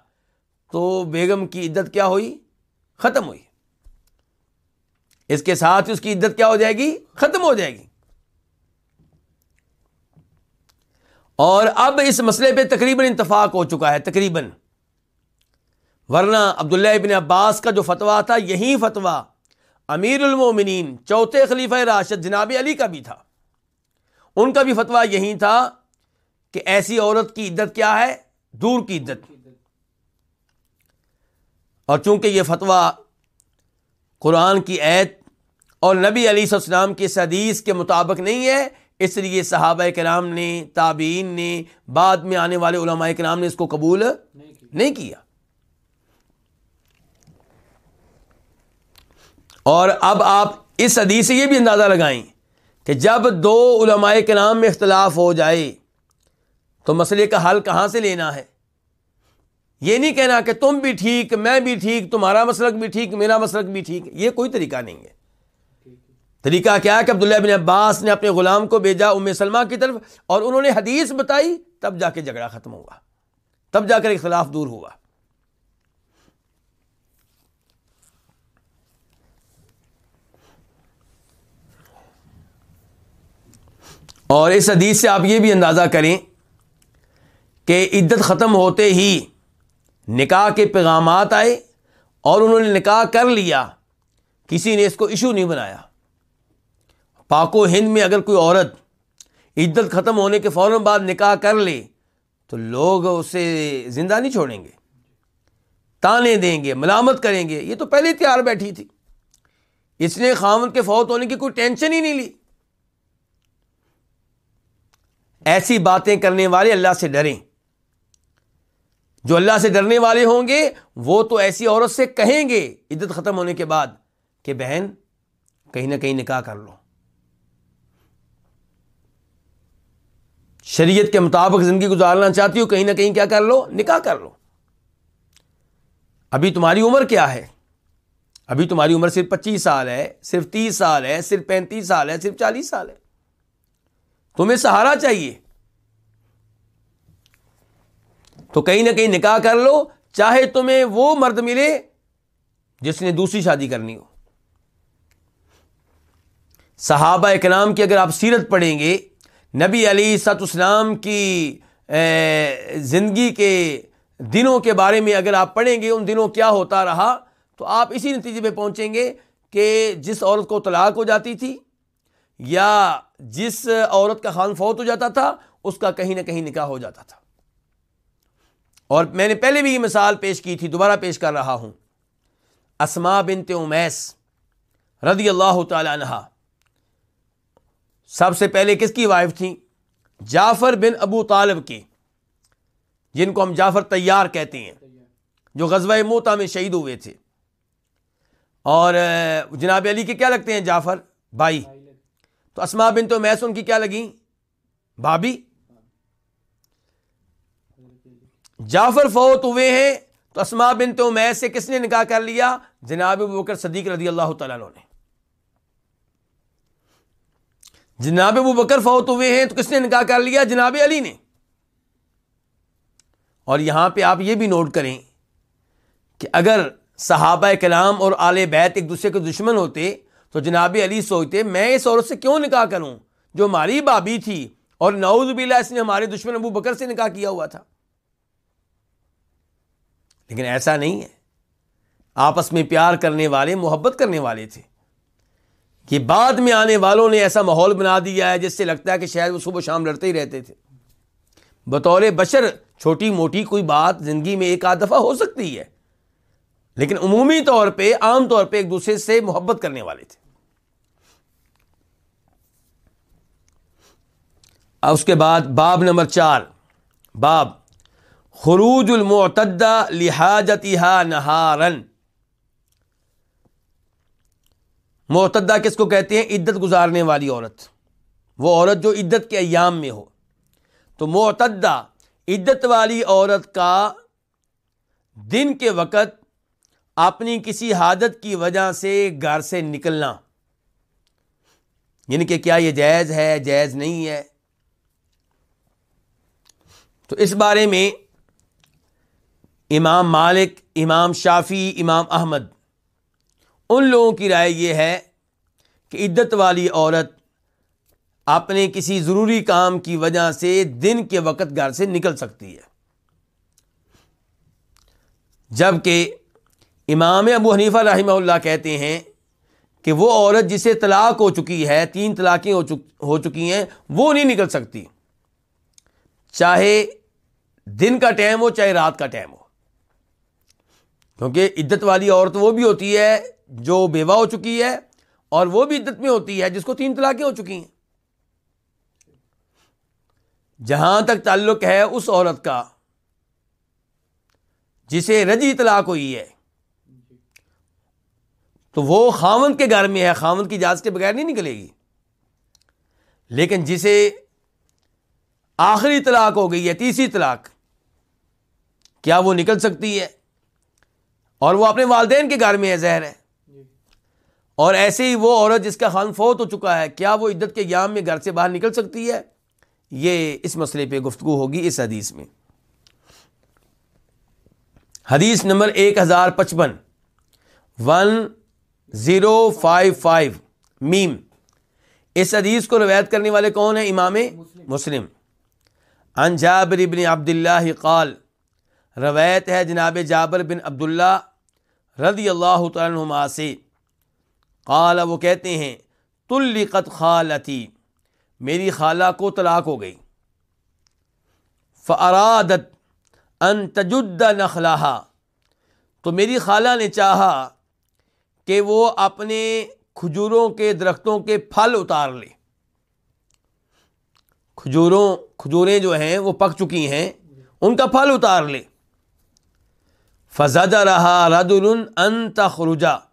تو بیگم کی عدت کیا ہوئی؟ ختم ہوئی۔ اس کے ساتھ اس کی عدت کیا ہو جائے گی؟ ختم ہو جائے گی۔ اور اب اس مسئلے پہ تقریباً اتفاق ہو چکا ہے، تقریباً۔ ورنہ عبداللہ ابن عباس کا جو فتویٰ تھا، یہی فتویٰ امیر المومنین چوتھے خلیفہ راشد جناب علی کا بھی تھا۔ ان کا بھی فتویٰ یہی تھا کہ ایسی عورت کی عدت کیا ہے؟ دور کی عدت۔ اور چونکہ یہ فتویٰ قرآن کی عید اور نبی علی السلام کی حدیث کے مطابق نہیں ہے اس لیے صحابہ کرام نے، تابعین نے، بعد میں آنے والے علماء کرام نے اس کو قبول نہیں کیا۔ اور اب آپ اس حدیث سے یہ بھی اندازہ لگائیں کہ جب دو علماء کے نام میں اختلاف ہو جائے، تو مسئلے کا حل کہاں سے لینا ہے؟ یہ نہیں کہنا کہ تم بھی ٹھیک، میں بھی ٹھیک، تمہارا مسلک بھی ٹھیک، میرا مسلک بھی ٹھیک، یہ کوئی طریقہ نہیں ہے۔ طریقہ کیا ہے کہ عبداللہ بن عباس نے اپنے غلام کو بھیجا ام سلمہ کی طرف اور انہوں نے حدیث بتائی، تب جا کے جھگڑا ختم ہوا۔ تب جا کر اختلاف دور ہوا۔ اور اس حدیث سے آپ یہ بھی اندازہ کریں کہ عدت ختم ہوتے ہی نکاح کے پیغامات آئے اور انہوں نے نکاح کر لیا، کسی نے اس کو ایشو نہیں بنایا۔ پاک و ہند میں اگر کوئی عورت عدت ختم ہونے کے فوراً بعد نکاح کر لے، تو لوگ اسے زندہ نہیں چھوڑیں گے، تانے دیں گے، ملامت کریں گے۔ یہ تو پہلے تیار بیٹھی تھی۔ اس نے خامن کے فوت ہونے کی کوئی ٹینشن ہی نہیں لی۔ ایسی باتیں کرنے والے اللہ سے ڈریں۔ جو اللہ سے ڈرنے والے ہوں گے، وہ تو ایسی عورت سے کہیں گے عدت ختم ہونے کے بعد کہ بہن، کہیں نہ کہیں نکاح کر لو۔ شریعت کے مطابق زندگی گزارنا چاہتی ہو، کہیں نہ کہیں کیا کر لو؟ نکاح کر لو۔ ابھی تمہاری عمر کیا ہے؟ ابھی تمہاری عمر صرف پچیس سال ہے، صرف تیس سال ہے، صرف پینتیس سال ہے، صرف چالیس سال ہے۔ تمہیں سہارا چاہیے۔ تو کہیں نہ کہیں نکاح کر لو، چاہے تمہیں وہ مرد ملے جس نے دوسری شادی کرنی ہو۔ صحابہ اکرام کی اگر آپ سیرت پڑھیں گے نبی علی سات اسلام کی زندگی کے دنوں کے بارے میں اگر آپ پڑھیں گے، ان دنوں کیا ہوتا رہا، تو آپ اسی نتیجے پہ پہنچیں گے کہ جس عورت کو طلاق ہو جاتی تھی یا جس عورت کا خان فوت ہو جاتا تھا، اس کا کہیں نہ کہیں نکاح ہو جاتا تھا۔ اور میں نے پہلے بھی یہ مثال پیش کی تھی، دوبارہ پیش کر رہا ہوں۔ اسما بنت امیس رضی اللہ تعالی عنہ سب سے پہلے کس کی وائف تھی جعفر بن ابو طالب کی، جن کو ہم جعفر تیار کہتے ہیں، جو غزوہ موتا میں شہید ہوئے تھے۔ اور جناب علی کے کیا لگتے ہیں جعفر؟ بھائی۔ تو اسما بن تو میس ان کی کیا لگی بھابھی۔ جعفر فوت ہوئے ہیں تو اسما بن تو میں سے کس نے نکاح کر لیا؟ جناب بکر صدیق رضی اللہ تعالیٰ نے۔ جناب ابو بکر فوت ہوئے ہیں تو کس نے نکاح کر لیا؟ جناب علی نے۔ اور یہاں پہ آپ یہ بھی نوٹ کریں کہ اگر صحابہ کلام اور آل بیت ایک دوسرے کے دشمن ہوتے، تو جناب علی سوچتے، میں اس عورت سے کیوں نکاح کروں؟ جو ہماری بابی تھی اور نعوذ باللہ اس نے ہمارے دشمن ابو بکر سے نکاح کیا ہوا تھا۔ لیکن ایسا نہیں ہے۔ آپس میں پیار کرنے والے، محبت کرنے والے تھے۔ کہ بعد میں آنے والوں نے ایسا ماحول بنا دیا ہے جس سے لگتا ہے کہ شاید وہ صبح شام لڑتے ہی رہتے تھے۔ بطور بشر چھوٹی موٹی کوئی بات زندگی میں ایک آدھ دفعہ ہو سکتی ہے، لیکن عمومی طور پہ، عام طور پہ ایک دوسرے سے محبت کرنے والے تھے۔ اس کے بعد باب نمبر چار۔ باب خروج المعتدہ لہاجتہ نہارن معتدہ کس کو کہتے ہیں؟ عدت گزارنے والی عورت۔ وہ عورت جو عدت کے ایام میں ہو۔ تو معتدہ عدت والی عورت کا دن کے وقت اپنی کسی حادت کی وجہ سے گھر سے نکلنا۔ یعنی کہ کیا یہ جائز ہے؟ جائز نہیں ہے۔ تو اس بارے میں امام مالک، امام شافی امام احمد ان لوگوں کی رائے یہ ہے کہ عدت والی عورت اپنے کسی ضروری کام کی وجہ سے دن کے وقت گھر سے نکل سکتی ہے۔ جبکہ امام ابو حنیفہ رحمہ اللہ کہتے ہیں کہ وہ عورت جسے طلاق ہو چکی ہے، تین طلاقیں ہو چکی ہیں، وہ نہیں نکل سکتی۔ چاہے دن کا ٹائم ہو، چاہے رات کا ٹائم ہو۔ کیونکہ عدت والی عورت وہ بھی ہوتی ہے جو بیوہ ہو چکی ہے اور وہ بھی عدت میں ہوتی ہے جس کو تین طلاقیں ہو چکی ہیں۔ جہاں تک تعلق ہے اس عورت کا، جسے رجی طلاق ہوئی ہے، تو وہ خامن کے گھر میں ہے خامن کی اجازت کے بغیر نہیں نکلے گی۔ لیکن جسے آخری طلاق ہو گئی ہے، تیسری طلاق، کیا وہ نکل سکتی ہے؟ اور وہ اپنے والدین کے گھر میں ہے، زہر ہے۔ اور ایسے ہی وہ عورت جس کا خان فوت ہو چکا ہے، کیا وہ عدت کے گیام میں گھر سے باہر نکل سکتی ہے؟ یہ اس مسئلے پہ گفتگو ہوگی اس حدیث میں۔ حدیث نمبر ایک ہزار پچپن۔ ون زیرو فائیو فائیو میم۔ اس حدیث کو روایت کرنے والے کون ہیں؟ امام مسلم۔ ان جابر بن عبداللہ قال۔ روایت ہے جناب جابر بن عبداللہ رضی اللہ تعالیٰ سے۔ قال، وہ کہتے ہیں تلقت خالتی، میری خالہ کو طلاق ہو گئی۔ فرادت ان تجد نخلاحا تو میری خالہ نے چاہا کہ وہ اپنے کھجوروں کے درختوں کے پھل اتار لے۔ کھجوروں، کھجوریں جو ہیں، وہ پک چکی ہیں، ان کا پھل اتار لے۔ فضا رہا رد ان تخرجا۔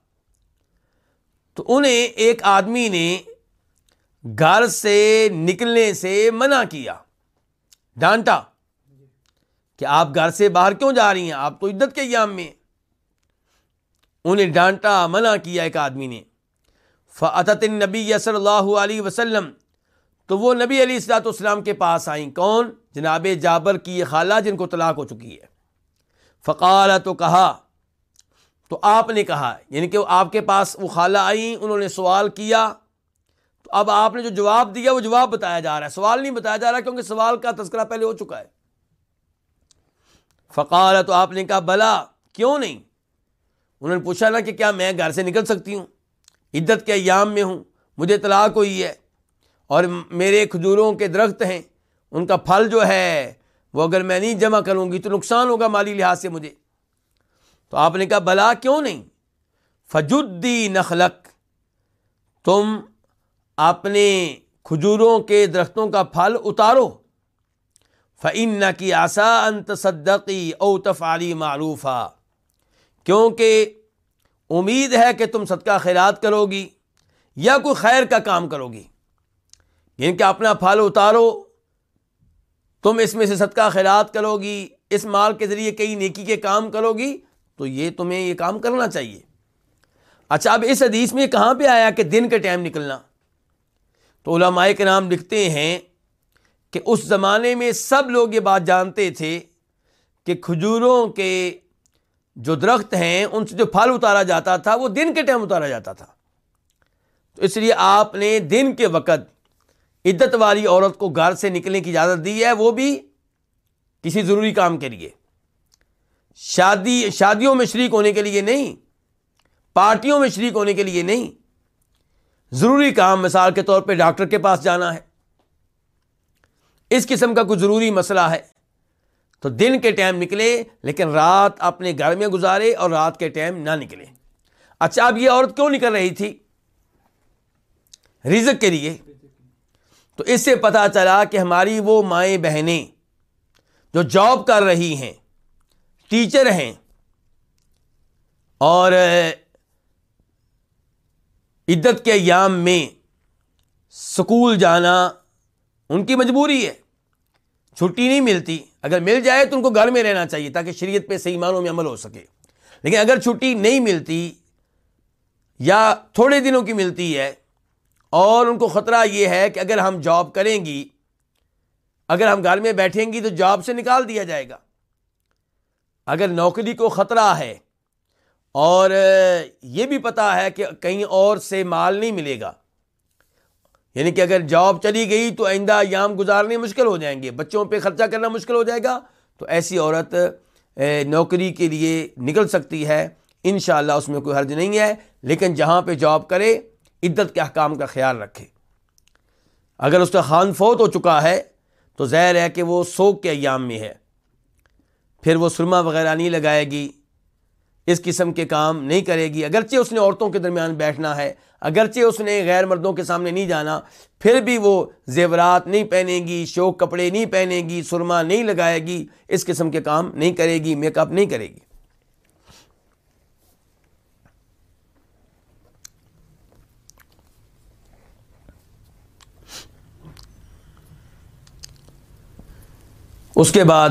تو انہیں ایک آدمی نے گھر سے نکلنے سے منع کیا۔ ڈانٹا کہ آپ گھر سے باہر کیوں جا رہی ہیں؟ آپ تو عدت کے ایام میں۔ انہیں ڈانٹا، منع کیا ایک آدمی نے۔ فعت نبی صلی اللہ علیہ وسلم۔ تو وہ نبی علی السلاۃ والسلام کے پاس آئیں۔ کون؟ جناب جابر کی یہ خالہ جن کو طلاق ہو چکی ہے۔ فقال تو کہا تو آپ نے کہا یعنی کہ آپ کے پاس وہ خالہ آئیں انہوں نے سوال کیا۔ تو اب آپ نے جو جواب دیا، وہ جواب بتایا جا رہا ہے۔ سوال نہیں بتایا جا رہا کیونکہ سوال کا تذکرہ پہلے ہو چکا ہے۔ فقال تو آپ نے کہا، بلا، کیوں نہیں؟ انہوں نے پوچھا نا کہ کیا میں گھر سے نکل سکتی ہوں؟ عدت کے ایام میں ہوں، مجھے طلاق ہوئی ہے۔ اور میرے کھجوروں کے درخت ہیں، ان کا پھل جو ہے، وہ اگر میں نہیں جمع کروں گی تو نقصان ہوگا مالی لحاظ سے مجھے۔ تو آپ نے کہا، بلا کیوں نہیں؟ فجدی نخلق تم اپنے کھجوروں کے درختوں کا پھل اتارو۔ فعن کی آسا انت صدقی او تفعلی معروف کیونکہ امید ہے کہ تم صدقہ خیرات کرو گی یا کوئی خیر کا کام کرو گی۔ یعنی کہ اپنا پھل اتارو، تم اس میں سے صدقہ خیرات کرو گی، اس مال کے ذریعے کئی نیکی کے کام کرو گی تو یہ تمہیں یہ کام کرنا چاہیے۔ اچھا اب اس حدیث میں کہاں پہ آیا کہ دن کے ٹائم نکلنا؟ تو علماء کے نام لکھتے ہیں کہ اس زمانے میں سب لوگ یہ بات جانتے تھے کہ کھجوروں کے جو درخت ہیں، ان سے جو پھل اتارا جاتا تھا، وہ دن کے ٹائم اتارا جاتا تھا۔ تو اس لیے آپ نے دن کے وقت عدت والی عورت کو گھر سے نکلنے کی اجازت دی ہے، وہ بھی کسی ضروری کام کے لیے۔ شادی، شادیوں میں شریک ہونے کے لیے نہیں، پارٹیوں میں شریک ہونے کے لیے نہیں۔ ضروری کام مثال کے طور پہ ڈاکٹر کے پاس جانا ہے۔ اس قسم کا کوئی ضروری مسئلہ ہے۔ تو دن کے ٹائم نکلے، لیکن رات اپنے گھر میں گزارے اور رات کے ٹائم نہ نکلے۔ اچھا اب یہ عورت کیوں نکل رہی تھی؟ رزق کے لیے۔ تو اس سے پتا چلا کہ ہماری وہ مائیں بہنیں جو جاب کر رہی ہیں ٹیچر ہیں۔ اور عدت کے ایام میں سکول جانا ان کی مجبوری ہے۔ چھٹی نہیں ملتی۔ اگر مل جائے تو ان کو گھر میں رہنا چاہیے تاکہ شریعت پہ صحیح معنوں میں عمل ہو سکے۔ لیکن اگر چھٹی نہیں ملتی یا تھوڑے دنوں کی ملتی ہے اور ان کو خطرہ یہ ہے کہ اگر ہم جاب کریں گی، اگر ہم گھر میں بیٹھیں گی تو جاب سے نکال دیا جائے گا۔ اگر نوکری کو خطرہ ہے اور یہ بھی پتا ہے کہ کہیں اور سے مال نہیں ملے گا یعنی کہ اگر جاب چلی گئی تو آئندہ ایام گزارنے مشکل ہو جائیں گے، بچوں پہ خرچہ کرنا مشکل ہو جائے گا، تو ایسی عورت نوکری کے لیے نکل سکتی ہے۔ ان شاء اللہ اس میں کوئی حرج نہیں ہے، لیکن جہاں پہ جاب کرے، عدت کے احکام کا خیال رکھے۔ اگر اس کا خان فوت ہو چکا ہے، تو ظاہر ہے کہ وہ سوگ کے ایام میں ہے۔ پھر وہ سرما وغیرہ نہیں لگائے گی، اس قسم کے کام نہیں کرے گی۔ اگرچہ اس نے عورتوں کے درمیان بیٹھنا ہے، اگرچہ اس نے غیر مردوں کے سامنے نہیں جانا، پھر بھی وہ زیورات نہیں پہنے گی شوق کپڑے نہیں پہنے گی، سرما نہیں لگائے گی، اس قسم کے کام نہیں کرے گی، میک اپ نہیں کرے گی۔ اس کے بعد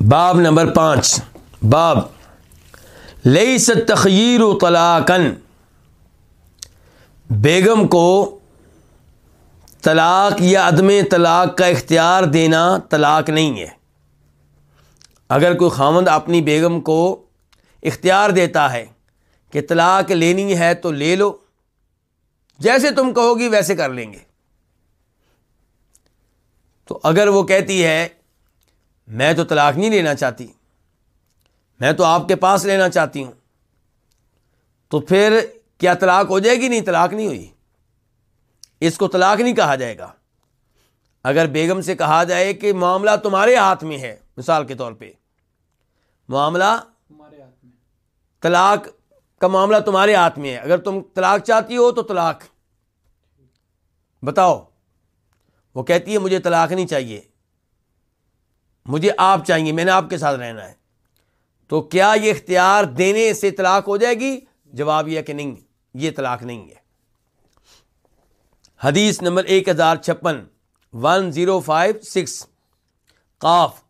باب نمبر پانچ۔ باب لئی تخیر و طلاقن بیگم کو طلاق یا عدم طلاق کا اختیار دینا طلاق نہیں ہے۔ اگر کوئی خامند اپنی بیگم کو اختیار دیتا ہے کہ طلاق لینی ہے تو لے لو۔ جیسے تم کہو گی ویسے کر لیں گے۔ تو اگر وہ کہتی ہے میں تو طلاق نہیں لینا چاہتی۔ میں تو آپ کے پاس لینا چاہتی ہوں۔ تو پھر کیا طلاق ہو جائے گی؟ نہیں طلاق نہیں ہوئی۔ اس کو طلاق نہیں کہا جائے گا۔ اگر بیگم سے کہا جائے کہ معاملہ تمہارے ہاتھ میں ہے مثال کے طور پہ۔ معاملہ طلاق کا معاملہ تمہارے ہاتھ میں ہے۔ اگر تم طلاق چاہتی ہو تو طلاق۔ بتاؤ۔ وہ کہتی ہے مجھے طلاق نہیں چاہیے۔ مجھے آپ چاہیے میں نے آپ کے ساتھ رہنا ہے۔ تو کیا یہ اختیار دینے سے طلاق ہو جائے گی؟ جواب یہ کہ نہیں، یہ طلاق نہیں ہے۔ حدیث نمبر ایک ہزار چھپن ون زیرو فائیو سکس قاف،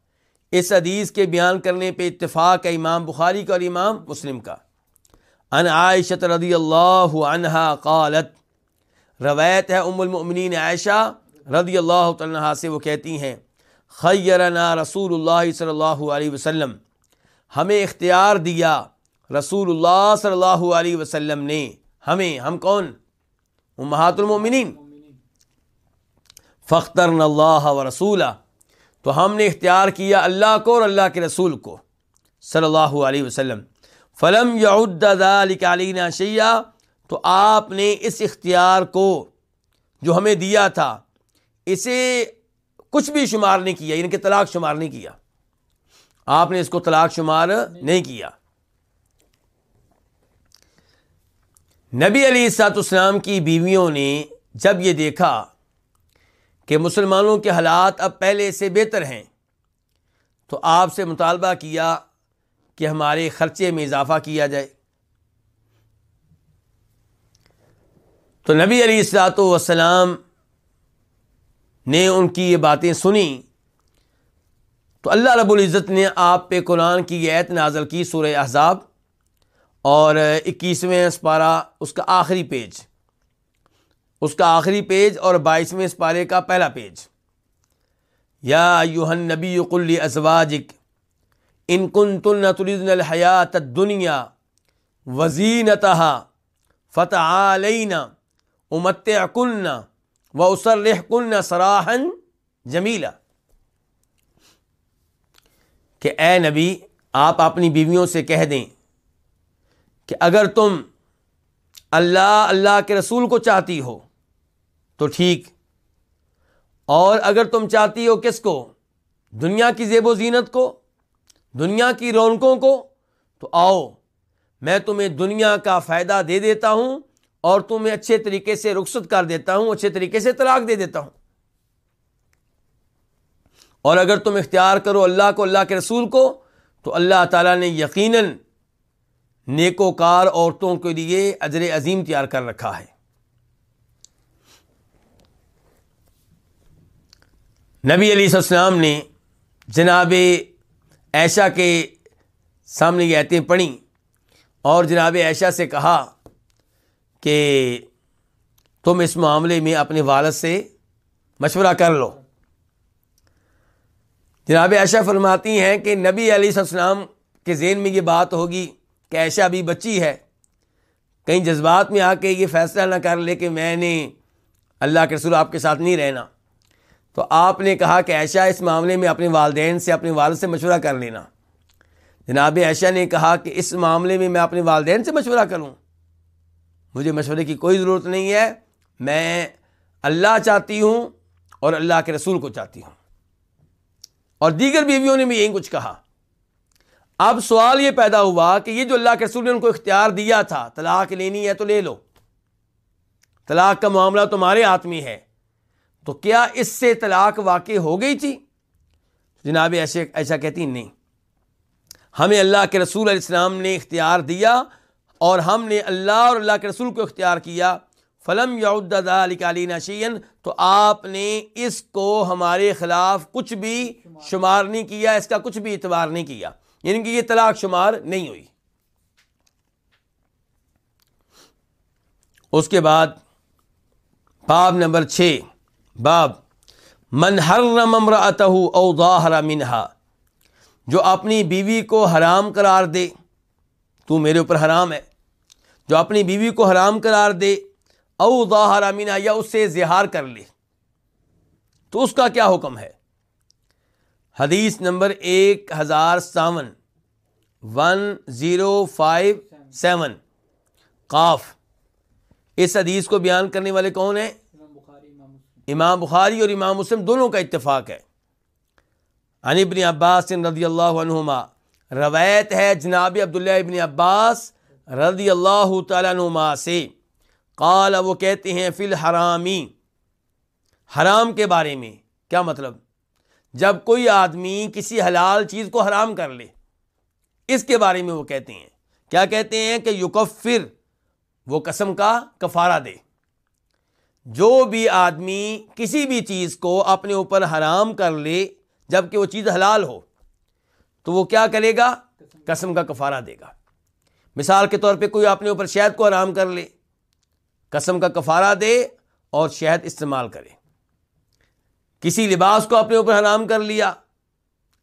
اس حدیث کے بیان کرنے پہ اتفاق ہے امام بخاری کا اور امام مسلم کا۔ ان عائشت رضی اللہ عنہا قالت، روایت ہے ام المؤمنین عائشہ رضی اللہ تعالیٰ سے، وہ کہتی ہیں خیرنا رسول اللہ صلی اللہ علیہ وسلم۔ ہمیں اختیار دیا رسول اللہ صلی اللہ علیہ وسلم نے۔ ہمیں، ہم کون؟ امہات المؤمنین۔ فختر اللہ و رسول تو ہم نے اختیار کیا اللہ کو اور اللہ کے رسول کو۔ صلی اللہ علیہ وسلم۔ فلم یعلینا شیعہ تو آپ نے اس اختیار کو جو ہمیں دیا تھا، اسے کچھ بھی شمار نہیں کیا یعنی کہ طلاق شمار نہیں کیا۔ آپ نے اس کو طلاق شمار نہیں کیا۔ نبی علی سات اسلام کی بیویوں نے جب یہ دیکھا کہ مسلمانوں کے حالات اب پہلے سے بہتر ہیں، تو آپ سے مطالبہ کیا کہ ہمارے خرچے میں اضافہ کیا جائے۔ تو نبی علی السلاۃ وسلام نے ان کی یہ باتیں سنی تو اللہ رب العزت نے آپ پہ قرآن کی یہ ایت نازل کی سورہ احزاب اور اکیسویں اسپارہ اس کا آخری پیج۔ اس کا آخری پیج اور بائیسویں اسپارے کا پہلا پیج۔ یا یوہن نبی قلی ازواجک، ان کن تن تردن الحیات دنیا وزینتہا فتح علین امت کن و اسر کن سراہن جمیلا کہ اے نبی، آپ اپنی بیویوں سے کہہ دیں کہ اگر تم اللہ اللہ کے رسول کو چاہتی ہو تو ٹھیک، اور اگر تم چاہتی ہو کس کو؟ دنیا کی زیب و زینت کو، دنیا کی رونقوں کو، تو آؤ، میں تمہیں دنیا کا فائدہ دے دیتا ہوں اور تمہیں اچھے طریقے سے رخصت کر دیتا ہوں، اچھے طریقے سے طلاق دے دیتا ہوں۔ اور اگر تم اختیار کرو اللہ کو، اللہ کے رسول کو، تو اللہ تعالیٰ نے یقیناً نیکوکار عورتوں کے لیے اجر عظیم تیار کر رکھا ہے۔ نبی علیہ السلام نے جناب ایشا کے سامنے یہ ایتیں پڑھیں اور جناب ایشا سے کہا کہ تم اس معاملے میں اپنے والد سے مشورہ کر لو۔ جناب ایشا فرماتی ہیں کہ نبی علیہ السلام کے ذہن میں یہ بات ہوگی کہ ایشا ابھی بچی ہے۔ کہیں جذبات میں آ کے یہ فیصلہ نہ کر لے کہ میں نے اللہ کے رسول آپ کے ساتھ نہیں رہنا۔ تو آپ نے کہا کہ ایشا اس معاملے میں اپنے والدین سے اپنے والد سے مشورہ کر لینا۔ جناب ایشا نے کہا کہ اس معاملے میں میں اپنے والدین سے مشورہ کروں۔ مجھے مشورے کی کوئی ضرورت نہیں ہے، میں اللہ چاہتی ہوں اور اللہ کے رسول کو چاہتی ہوں۔ اور دیگر بیویوں نے بھی یہی کچھ کہا۔ اب سوال یہ پیدا ہوا کہ یہ جو اللہ کے رسول نے ان کو اختیار دیا تھا، طلاق لینی ہے تو لے لو۔ طلاق کا معاملہ تمہارے ہاتھ میں ہے۔ تو کیا اس سے طلاق واقع ہو گئی تھی؟ جناب، ایسے ایسا کہتی نہیں۔ ہمیں اللہ کے رسول علیہ السلام نے اختیار دیا اور ہم نے اللہ اور اللہ کے رسول کو اختیار کیا، فلم یعدین شین تو آپ نے اس کو ہمارے خلاف کچھ بھی شمار نہیں کیا، اس کا کچھ بھی اعتبار نہیں کیا۔ یعنی کہ یہ طلاق شمار نہیں ہوئی۔ اس کے بعد باب نمبر چھ، باب من حرم او ظاہر منہا جو اپنی بیوی کو حرام قرار دے۔ تو میرے اوپر حرام ہے۔ جو اپنی بیوی کو حرام قرار دے، او ظاہر امینا یا اس سے زہار کر لے۔ تو اس کا کیا حکم ہے؟ حدیث نمبر ایک ہزار ساون، ون زیرو فائیو سیون۔ قاف۔ اس حدیث کو بیان کرنے والے کون ہیں؟ امام بخاری اور امام مسلم، دونوں کا اتفاق ہے۔ عن ابن عباس رضی اللہ عنہما روایت ہے جناب عبداللہ ابن عباس رضی اللہ تعالیٰ عنہما سے۔ قال، وہ کہتے ہیں، فی الحرامی، حرام کے بارے میں۔ کیا مطلب؟ جب کوئی آدمی کسی حلال چیز کو حرام کر لے، اس کے بارے میں وہ کہتے ہیں۔ کیا کہتے ہیں کہ یکفر، وہ قسم کا کفارہ دے۔ جو بھی آدمی کسی بھی چیز کو اپنے اوپر حرام کر لے جبکہ وہ چیز حلال ہو تو وہ کیا کرے گا؟ قسم کا کفارہ دے گا۔ مثال کے طور پہ کوئی اپنے اوپر شہد کو حرام کر لے، قسم کا کفارہ دے اور شہد استعمال کرے۔ کسی لباس کو اپنے اوپر حرام کر لیا،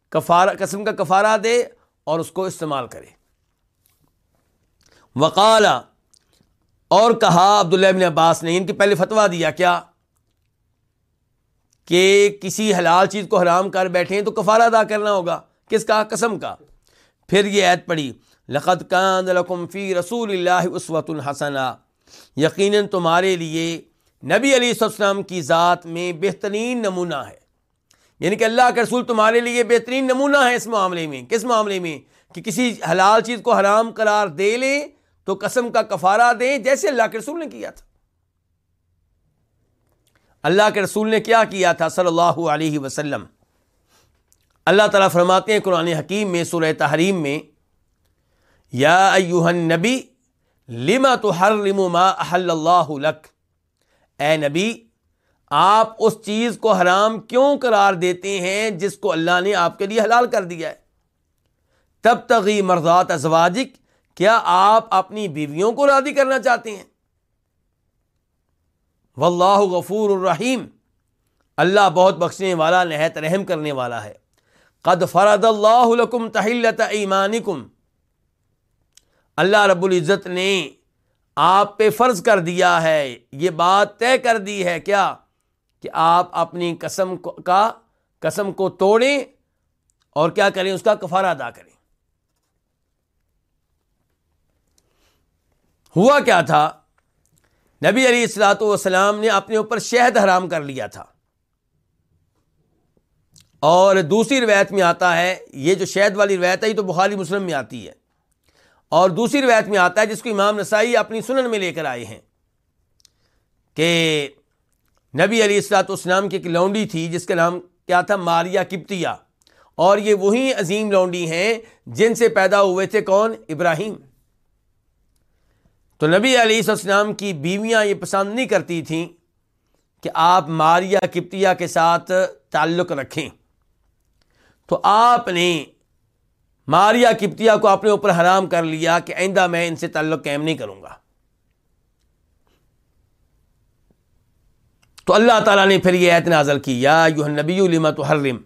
کفارہ، قسم کا کفارہ دے اور اس کو استعمال کرے۔ وقالا اور کہا عبداللہ ابن عباس نے، ان کے پہلے فتوا دیا، کیا؟ کہ کسی حلال چیز کو حرام کر بیٹھے تو کفارہ ادا کرنا ہوگا۔ کس کا؟ قسم کا۔ پھر یہ عید پڑی لقت کان لکم فی رسول اللہ اسوت الحسنہ یقیناً تمہارے لیے نبی علی السلام کی ذات میں بہترین نمونہ ہے۔ یعنی کہ اللہ کے رسول تمہارے لیے بہترین نمونہ ہے اس معاملے میں۔ کس معاملے میں؟ کہ کسی حلال چیز کو حرام قرار دے لیں تو قسم کا کفارہ دیں، جیسے اللہ کے رسول نے کیا تھا۔ اللہ کے رسول نے کیا کیا تھا صلی اللہ علیہ وسلم؟ اللہ تعالیٰ فرماتے ہیں قرآن حکیم میں سورہ تحریم میں، یا ایوہن نبی لما تو ہر ما احل اللہ لک؟ اے نبی، آپ اس چیز کو حرام کیوں قرار دیتے ہیں جس کو اللہ نے آپ کے لیے حلال کر دیا ہے؟ تب تغی مرضات ازواجک، کیا آپ اپنی بیویوں کو راضی کرنا چاہتے ہیں؟ واللہ غفور الرحیم۔ اللہ بہت بخشنے والا، نہایت رحم کرنے والا ہے۔ قد فرد اللہ لکم تحلت ایمانکم۔ اللہ رب العزت نے آپ پہ فرض کر دیا ہے، یہ بات طے کر دی ہے کیا؟ کہ آپ اپنی قسم کا قسم کو توڑیں اور کیا کریں؟ اس کا کفارہ ادا کریں۔ ہوا کیا تھا؟ نبی علی السلاۃ والسلام نے اپنے اوپر شہد حرام کر لیا تھا۔ اور دوسری روایت میں آتا ہے، یہ جو شہد والی روایت ہے، یہ تو بخاری مسلم میں آتی ہے۔ اور دوسری روایت میں آتا ہے، جس کو امام نسائی اپنی سنن میں لے کر آئے ہیں کہ نبی علی السلاط اسلام کی ایک لونڈی تھی، جس کا نام کیا تھا؟ ماریا کپتیا۔ اور یہ وہی عظیم لونڈی ہیں جن سے پیدا ہوئے تھے کون؟ ابراہیم۔ تو نبی علیہ السلام کی بیویاں یہ پسند نہیں کرتی تھیں کہ آپ ماریا کپتیا کے ساتھ تعلق رکھیں۔ تو آپ نے ماریا کپتیا کو اپنے اوپر حرام کر لیا کہ آئندہ میں ان سے تعلق قائم نہیں کروں گا۔ تو اللہ تعالیٰ نے پھر یہ ایت نازل کی، یا یو نبی علمت حرم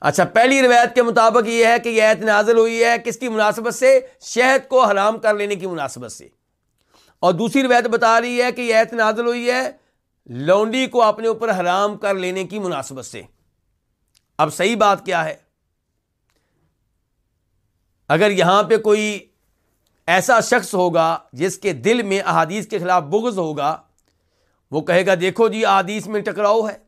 اچھا پہلی روایت کے مطابق یہ ہے کہ یہ ایت نازل ہوئی ہے کس کی مناسبت سے؟ شہد کو حرام کر لینے کی مناسبت سے۔ اور دوسری روایت بتا رہی ہے کہ یہ ایت نازل ہوئی ہے لونڈی کو اپنے اوپر حرام کر لینے کی مناسبت سے۔ اب صحیح بات کیا ہے؟ اگر یہاں پہ کوئی ایسا شخص ہوگا جس کے دل میں احادیث کے خلاف بغض ہوگا، وہ کہے گا، دیکھو جی احادیث میں ٹکراؤ ہے۔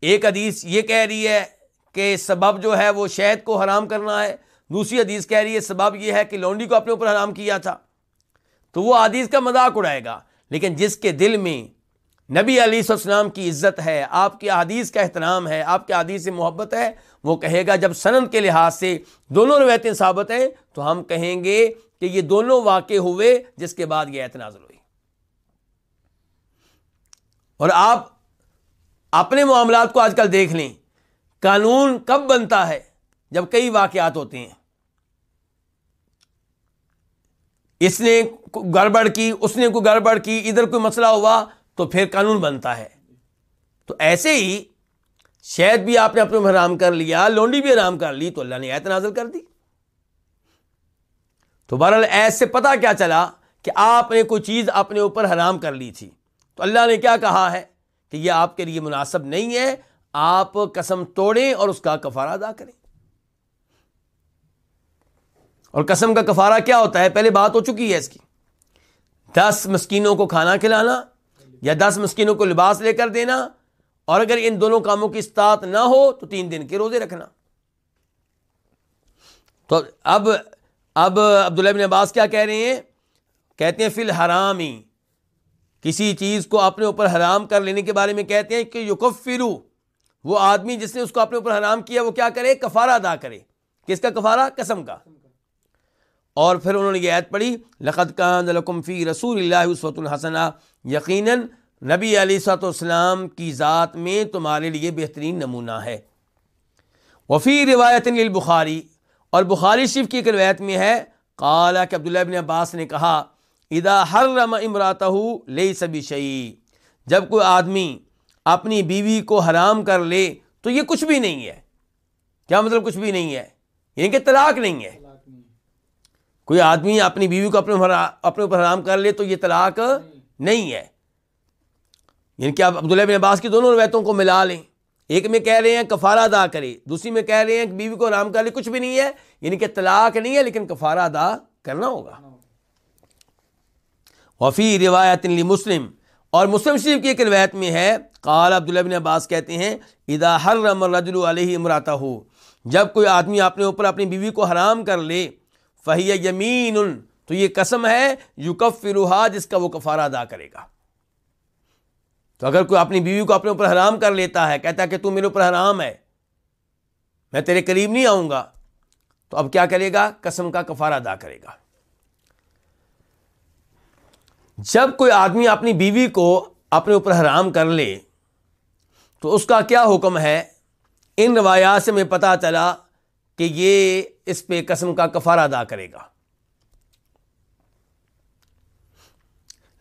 ایک حدیث یہ کہہ رہی ہے کہ سبب جو ہے وہ شہد کو حرام کرنا ہے۔ دوسری حدیث کہہ رہی ہے، سبب یہ ہے کہ لونڈی کو اپنے اوپر حرام کیا تھا۔ تو وہ حدیث کا مذاق اڑائے گا۔ لیکن جس کے دل میں نبی علی السلام کی عزت ہے، آپ کی حدیث کا احترام ہے، آپ کے حدیث سے محبت ہے، وہ کہے گا جب سنن کے لحاظ سے دونوں روایتیں ثابت ہیں تو ہم کہیں گے کہ یہ دونوں واقع ہوئے جس کے بعد یہ اعتنازل ہوئی۔ اور آپ اپنے معاملات کو آج کل دیکھ لیں، قانون کب بنتا ہے جب کئی واقعات ہوتے ہیں۔ اس نے گڑبڑ کی، اس نے کوئی گڑبڑ کی، ادھر کوئی مسئلہ ہوا تو پھر قانون بنتا ہے۔ تو ایسے ہی شہد بھی آپ نے اپنے حرام کر لیا، لونڈی بھی حرام کر لی، تو اللہ نے ایت نازل کر دی۔ تو بہرحال ایس سے پتا کیا چلا کہ آپ نے کوئی چیز اپنے اوپر حرام کر لی تھی۔ تو اللہ نے کیا کہا ہے کہ یہ آپ کے لیے مناسب نہیں ہے، آپ قسم توڑیں اور اس کا کفارہ ادا کریں۔ اور قسم کا کفارہ کیا ہوتا ہے؟ پہلے بات ہو چکی ہے اس کی۔ دس مسکینوں کو کھانا کھلانا یا دس مسکینوں کو لباس لے کر دینا اور اگر ان دونوں کاموں کی استاد نہ ہو تو تین دن کے روزے رکھنا۔ تو اب اب عبداللہ بن عباس کیا کہہ رہے ہیں؟ کہتے ہیں، فی الحرام ہی کسی چیز کو اپنے اوپر حرام کر لینے کے بارے میں کہتے ہیں کہ یوکف فرو وہ آدمی جس نے اس کو اپنے اوپر حرام کیا، وہ کیا کرے؟ کفارہ ادا کرے۔ کس کا کفارہ؟ قسم کا۔ اور پھر انہوں نے یہ عید پڑھی لقت کا فی رسول اللہ وسوۃ الحسنہ یقیناً نبی علی سات والسلام کی ذات میں تمہارے لیے بہترین نمونہ ہے۔ وفی روایت البخاری اور بخاری شریف کی ایک روایت میں ہے قالا کہ عبداللہ ابن عباس نے کہا ادا ہر رم امرات لے سبھی شعی جب کوئی آدمی اپنی بیوی کو حرام کر لے تو یہ کچھ بھی نہیں ہے۔ کیا مطلب کچھ بھی نہیں ہے؟ یعنی کہ طلاق نہیں ہے۔ کوئی آدمی اپنی بیوی کو اپنے اپنے اوپر حرام کر لے تو یہ طلاق نہیں ہے۔ یعنی کہ آپ عبداللہ بن عباس کی دونوں روایتوں کو ملا لیں۔ ایک میں کہہ رہے ہیں کفارہ ادا کرے، دوسری میں کہہ رہے ہیں کہ بیوی کو حرام کر لے، کچھ بھی نہیں ہے۔ یعنی کہ طلاق نہیں ہے، لیکن کفارہ ادا کرنا ہوگا۔ وفی روایت مسلم اور مسلم شریف کی ایک روایت میں ہے، قال عبداللہ بن عباس کہتے ہیں ادا ہر رجل علیہ امراتا ہو جب کوئی آدمی اپنے اوپر اپنی بیوی کو حرام کر لے فہی یمین تو یہ قسم ہے یوکف جس کا وہ کفارہ ادا کرے گا۔ تو اگر کوئی اپنی بیوی کو اپنے اوپر حرام کر لیتا ہے، کہتا ہے کہ تو میرے اوپر حرام ہے، میں تیرے قریب نہیں آؤں گا، تو اب کیا کرے گا؟ قسم کا کفارہ ادا کرے گا۔ جب کوئی آدمی اپنی بیوی کو اپنے اوپر حرام کر لے، تو اس کا کیا حکم ہے؟ ان روایات سے میں پتا چلا کہ یہ اس پہ قسم کا کفارہ ادا کرے گا۔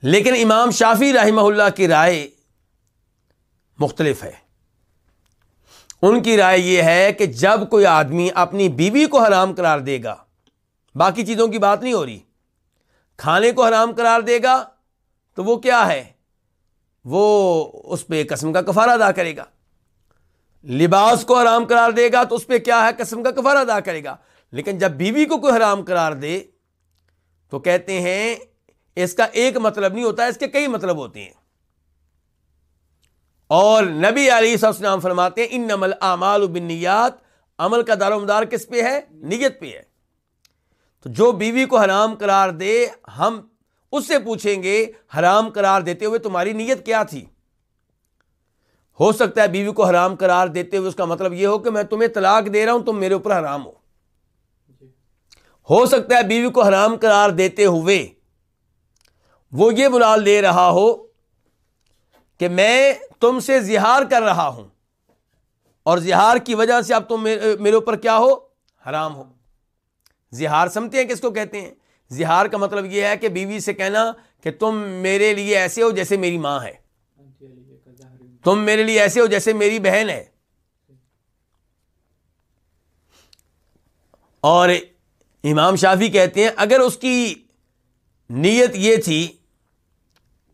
لیکن امام شافی رحمہ اللہ کی رائے مختلف ہے۔ ان کی رائے یہ ہے کہ جب کوئی آدمی اپنی بیوی کو حرام قرار دے گا، باقی چیزوں کی بات نہیں ہو رہی، کھانے کو حرام قرار دے گا، تو وہ کیا ہے؟ وہ اس پہ قسم کا کفارہ ادا کرے گا۔ لباس کو حرام قرار دے گا، تو اس پہ کیا ہے؟ قسم کا کفارہ ادا کرے گا۔ لیکن جب بیوی کو کوئی حرام قرار دے تو کہتے ہیں اس کا ایک مطلب نہیں ہوتا، اس کے کئی مطلب ہوتے ہیں۔ اور نبی علی السلام فرماتے ہیں ان نمل اعمال بنیات عمل کا دار و مدار کس پہ ہے؟ نیت پہ ہے۔ تو جو بیوی کو حرام قرار دے، ہم اس سے پوچھیں گے، حرام قرار دیتے ہوئے تمہاری نیت کیا تھی؟ ہو سکتا ہے بیوی کو حرام قرار دیتے ہوئے اس کا مطلب یہ ہو کہ میں تمہیں طلاق دے رہا ہوں، تم میرے اوپر حرام ہو۔ ہو سکتا ہے بیوی کو حرام قرار دیتے ہوئے وہ یہ بلال دے رہا ہو کہ میں تم سے زہار کر رہا ہوں اور زہار کی وجہ سے اب تم میرے اوپر کیا ہو؟ حرام ہو۔ زہار سمتے ہیں کس کو کہتے ہیں؟ زہار کا مطلب یہ ہے کہ بیوی سے کہنا کہ تم میرے لیے ایسے ہو جیسے میری ماں ہے۔ تم میرے لیے ایسے ہو جیسے میری بہن ہے۔ اور امام شافی کہتے ہیں اگر اس کی نیت یہ تھی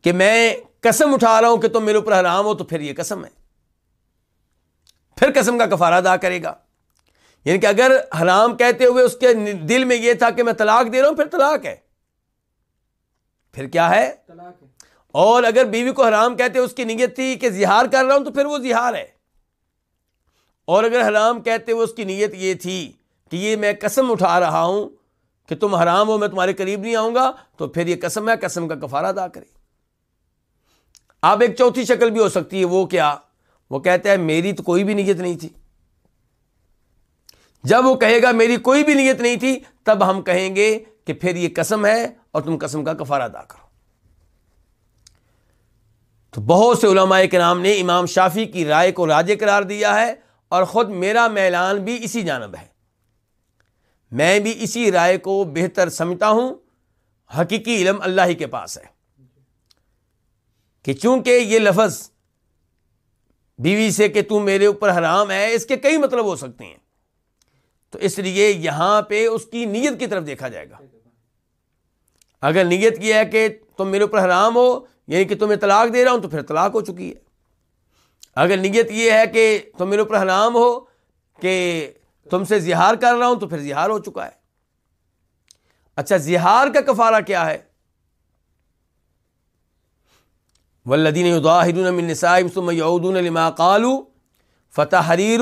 کہ میں قسم اٹھا رہا ہوں کہ تم میرے اوپر حرام ہو تو پھر یہ قسم ہے۔ پھر قسم کا کفارہ ادا کرے گا۔ یعنی کہ اگر حرام کہتے ہوئے اس کے دل میں یہ تھا کہ میں طلاق دے رہا ہوں پھر طلاق ہے۔ پھر کیا ہے؟ اور اگر بیوی کو حرام کہتے اس کی نیت تھی کہ زہار کر رہا ہوں تو پھر وہ زہار ہے۔ اور اگر حرام کہتے ہوئے اس کی نیت یہ تھی کہ یہ میں قسم اٹھا رہا ہوں کہ تم حرام ہو، میں تمہارے قریب نہیں آؤں گا، تو پھر یہ قسم ہے، قسم کا کفارہ ادا کرے۔ اب ایک چوتھی شکل بھی ہو سکتی ہے، وہ کیا؟ وہ کہتا ہے، میری تو کوئی بھی نیت نہیں تھی۔ جب وہ کہے گا، میری کوئی بھی نیت نہیں تھی، تب ہم کہیں گے کہ پھر یہ قسم ہے اور تم قسم کا کفارہ ادا کرو۔ تو بہت سے علماء کے نام نے امام شافی کی رائے کو راجے قرار دیا ہے اور خود میرا میلان بھی اسی جانب ہے۔ میں بھی اسی رائے کو بہتر سمجھتا ہوں۔ حقیقی علم اللہ ہی کے پاس ہے۔ کہ چونکہ یہ لفظ بیوی سے کہ تم میرے اوپر حرام ہے، اس کے کئی مطلب ہو سکتے ہیں۔ تو اس لیے یہاں پہ اس کی نیت کی طرف دیکھا جائے گا۔ اگر نیت کی ہے کہ تم میرے اوپر حرام ہو یعنی کہ تمہیں طلاق دے رہا ہوں تو پھر طلاق ہو چکی ہے۔ اگر نیت یہ ہے کہ تم میرے اوپر حرام ہو، کہ تم سے زہار کر رہا ہوں تو پھر زہار ہو چکا ہے۔ اچھا زہار کا کفارہ کیا ہے؟ ولدین لما قالو فتح حریر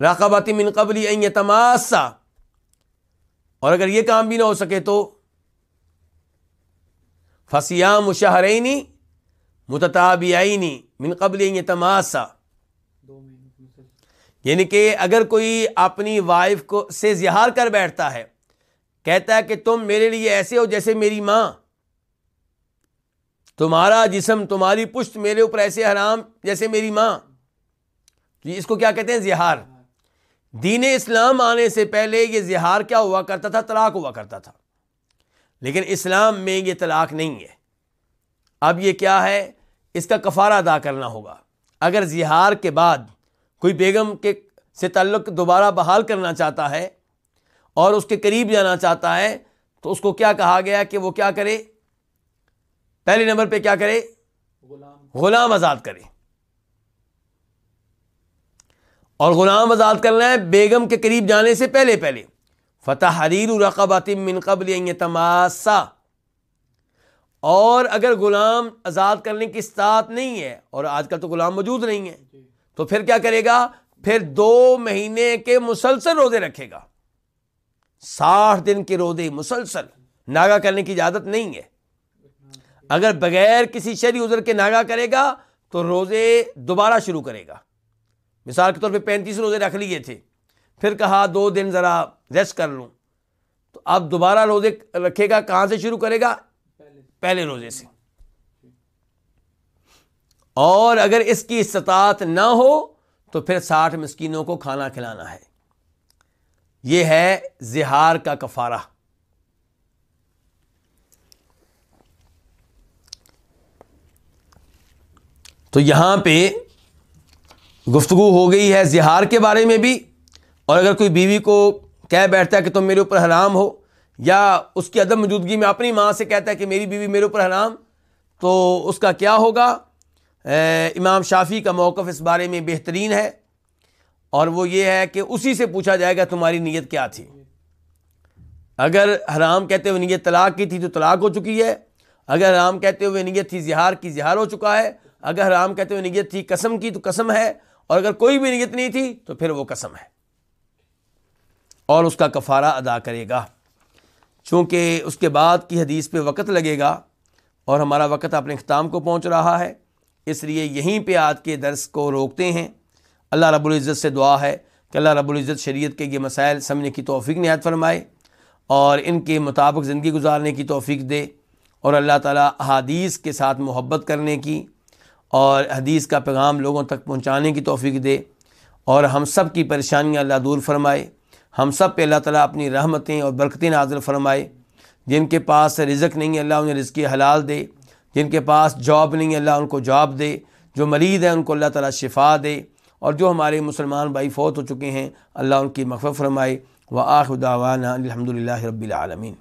راقباتی من قبلی این تماسا اور اگر یہ کام بھی نہ ہو سکے تو فسیام شہرینی متتابعینی من قبل این تماسا یعنی کہ اگر کوئی اپنی وائف کو سے زہار کر بیٹھتا ہے، کہتا ہے کہ تم میرے لیے ایسے ہو جیسے میری ماں۔ تمہارا جسم، تمہاری پشت میرے اوپر ایسے حرام جیسے میری ماں۔ جی، اس کو کیا کہتے ہیں؟ زہار۔ دین اسلام آنے سے پہلے یہ زہار کیا ہوا کرتا تھا؟ طلاق ہوا کرتا تھا۔ لیکن اسلام میں یہ طلاق نہیں ہے۔ اب یہ کیا ہے؟ اس کا کفارہ ادا کرنا ہوگا۔ اگر زہار کے بعد کوئی بیگم کے سے تعلق دوبارہ بحال کرنا چاہتا ہے اور اس کے قریب جانا چاہتا ہے، تو اس کو کیا کہا گیا کہ وہ کیا کرے؟ پہلے نمبر پہ کیا کرے؟ غلام آزاد کرے۔ اور غلام آزاد کرنا ہے بیگم کے قریب جانے سے پہلے پہلے۔ فتح حریر من قبل تماسا اور اگر غلام آزاد کرنے کی استاد نہیں ہے، اور آج کل تو غلام موجود نہیں ہے تو پھر کیا کرے گا؟ پھر دو مہینے کے مسلسل روزے رکھے گا۔ ساٹھ دن کے روزے مسلسل۔ ناگا کرنے کی اجازت نہیں ہے۔ اگر بغیر کسی شہری ازر کے ناگا کرے گا، تو روزے دوبارہ شروع کرے گا۔ مثال کے طور پہ پینتیس روزے رکھ لیے تھے۔ پھر کہا دو دن ذرا ریسٹ کر لوں۔ تو اب دوبارہ روزے رکھے گا، کہاں سے شروع کرے گا؟ پہلے روزے سے۔ اور اگر اس کی استطاعت نہ ہو تو پھر ساٹھ مسکینوں کو کھانا کھلانا ہے۔ یہ ہے زہار کا کفارہ۔ تو یہاں پہ گفتگو ہو گئی ہے زہار کے بارے میں بھی۔ اور اگر کوئی بیوی کو کہہ بیٹھتا ہے کہ تم میرے اوپر حرام ہو، یا اس کی عدم موجودگی میں اپنی ماں سے کہتا ہے کہ میری بیوی میرے اوپر حرام، تو اس کا کیا ہوگا؟ امام شافی کا موقف اس بارے میں بہترین ہے اور وہ یہ ہے کہ اسی سے پوچھا جائے گا تمہاری نیت کیا تھی۔ اگر حرام کہتے ہوئے نیت طلاق کی تھی تو طلاق ہو چکی ہے۔ اگر حرام کہتے ہوئے نیت تھی زہار کی، زہار ہو چکا ہے۔ اگر حرام کہتے ہوئے نیت تھی قسم کی تو قسم ہے۔ اور اگر کوئی بھی نیت نہیں تھی تو پھر وہ قسم ہے۔ اور اس کا کفارہ ادا کرے گا۔ چونکہ اس کے بعد کی حدیث پہ وقت لگے گا اور ہمارا وقت اپنے اختتام کو پہنچ رہا ہے۔ اس لیے یہیں پہ آج کے درس کو روکتے ہیں۔ اللہ رب العزت سے دعا ہے کہ اللہ رب العزت شریعت کے یہ مسائل سمجھنے کی توفیق نہایت فرمائے اور ان کے مطابق زندگی گزارنے کی توفیق دے اور اللہ تعالیٰ حادیث کے ساتھ محبت کرنے کی اور حدیث کا پیغام لوگوں تک پہنچانے کی توفیق دے اور ہم سب کی پریشانیاں اللہ دور فرمائے۔ ہم سب پہ اللہ تعالیٰ اپنی رحمتیں اور برکتیں نازل فرمائے۔ جن کے پاس رزق نہیں ہے، اللہ انہیں رزقی حلال دے۔ جن کے پاس جاب نہیں ہے، اللہ ان کو جاب دے۔ جو مریض ہیں، ان کو اللہ تعالیٰ شفا دے۔ اور جو ہمارے مسلمان بھائی فوت ہو چکے ہیں، اللہ ان کی مغفر فرمائے۔ و آخ داوانہ الحمد للہ رب العالمین۔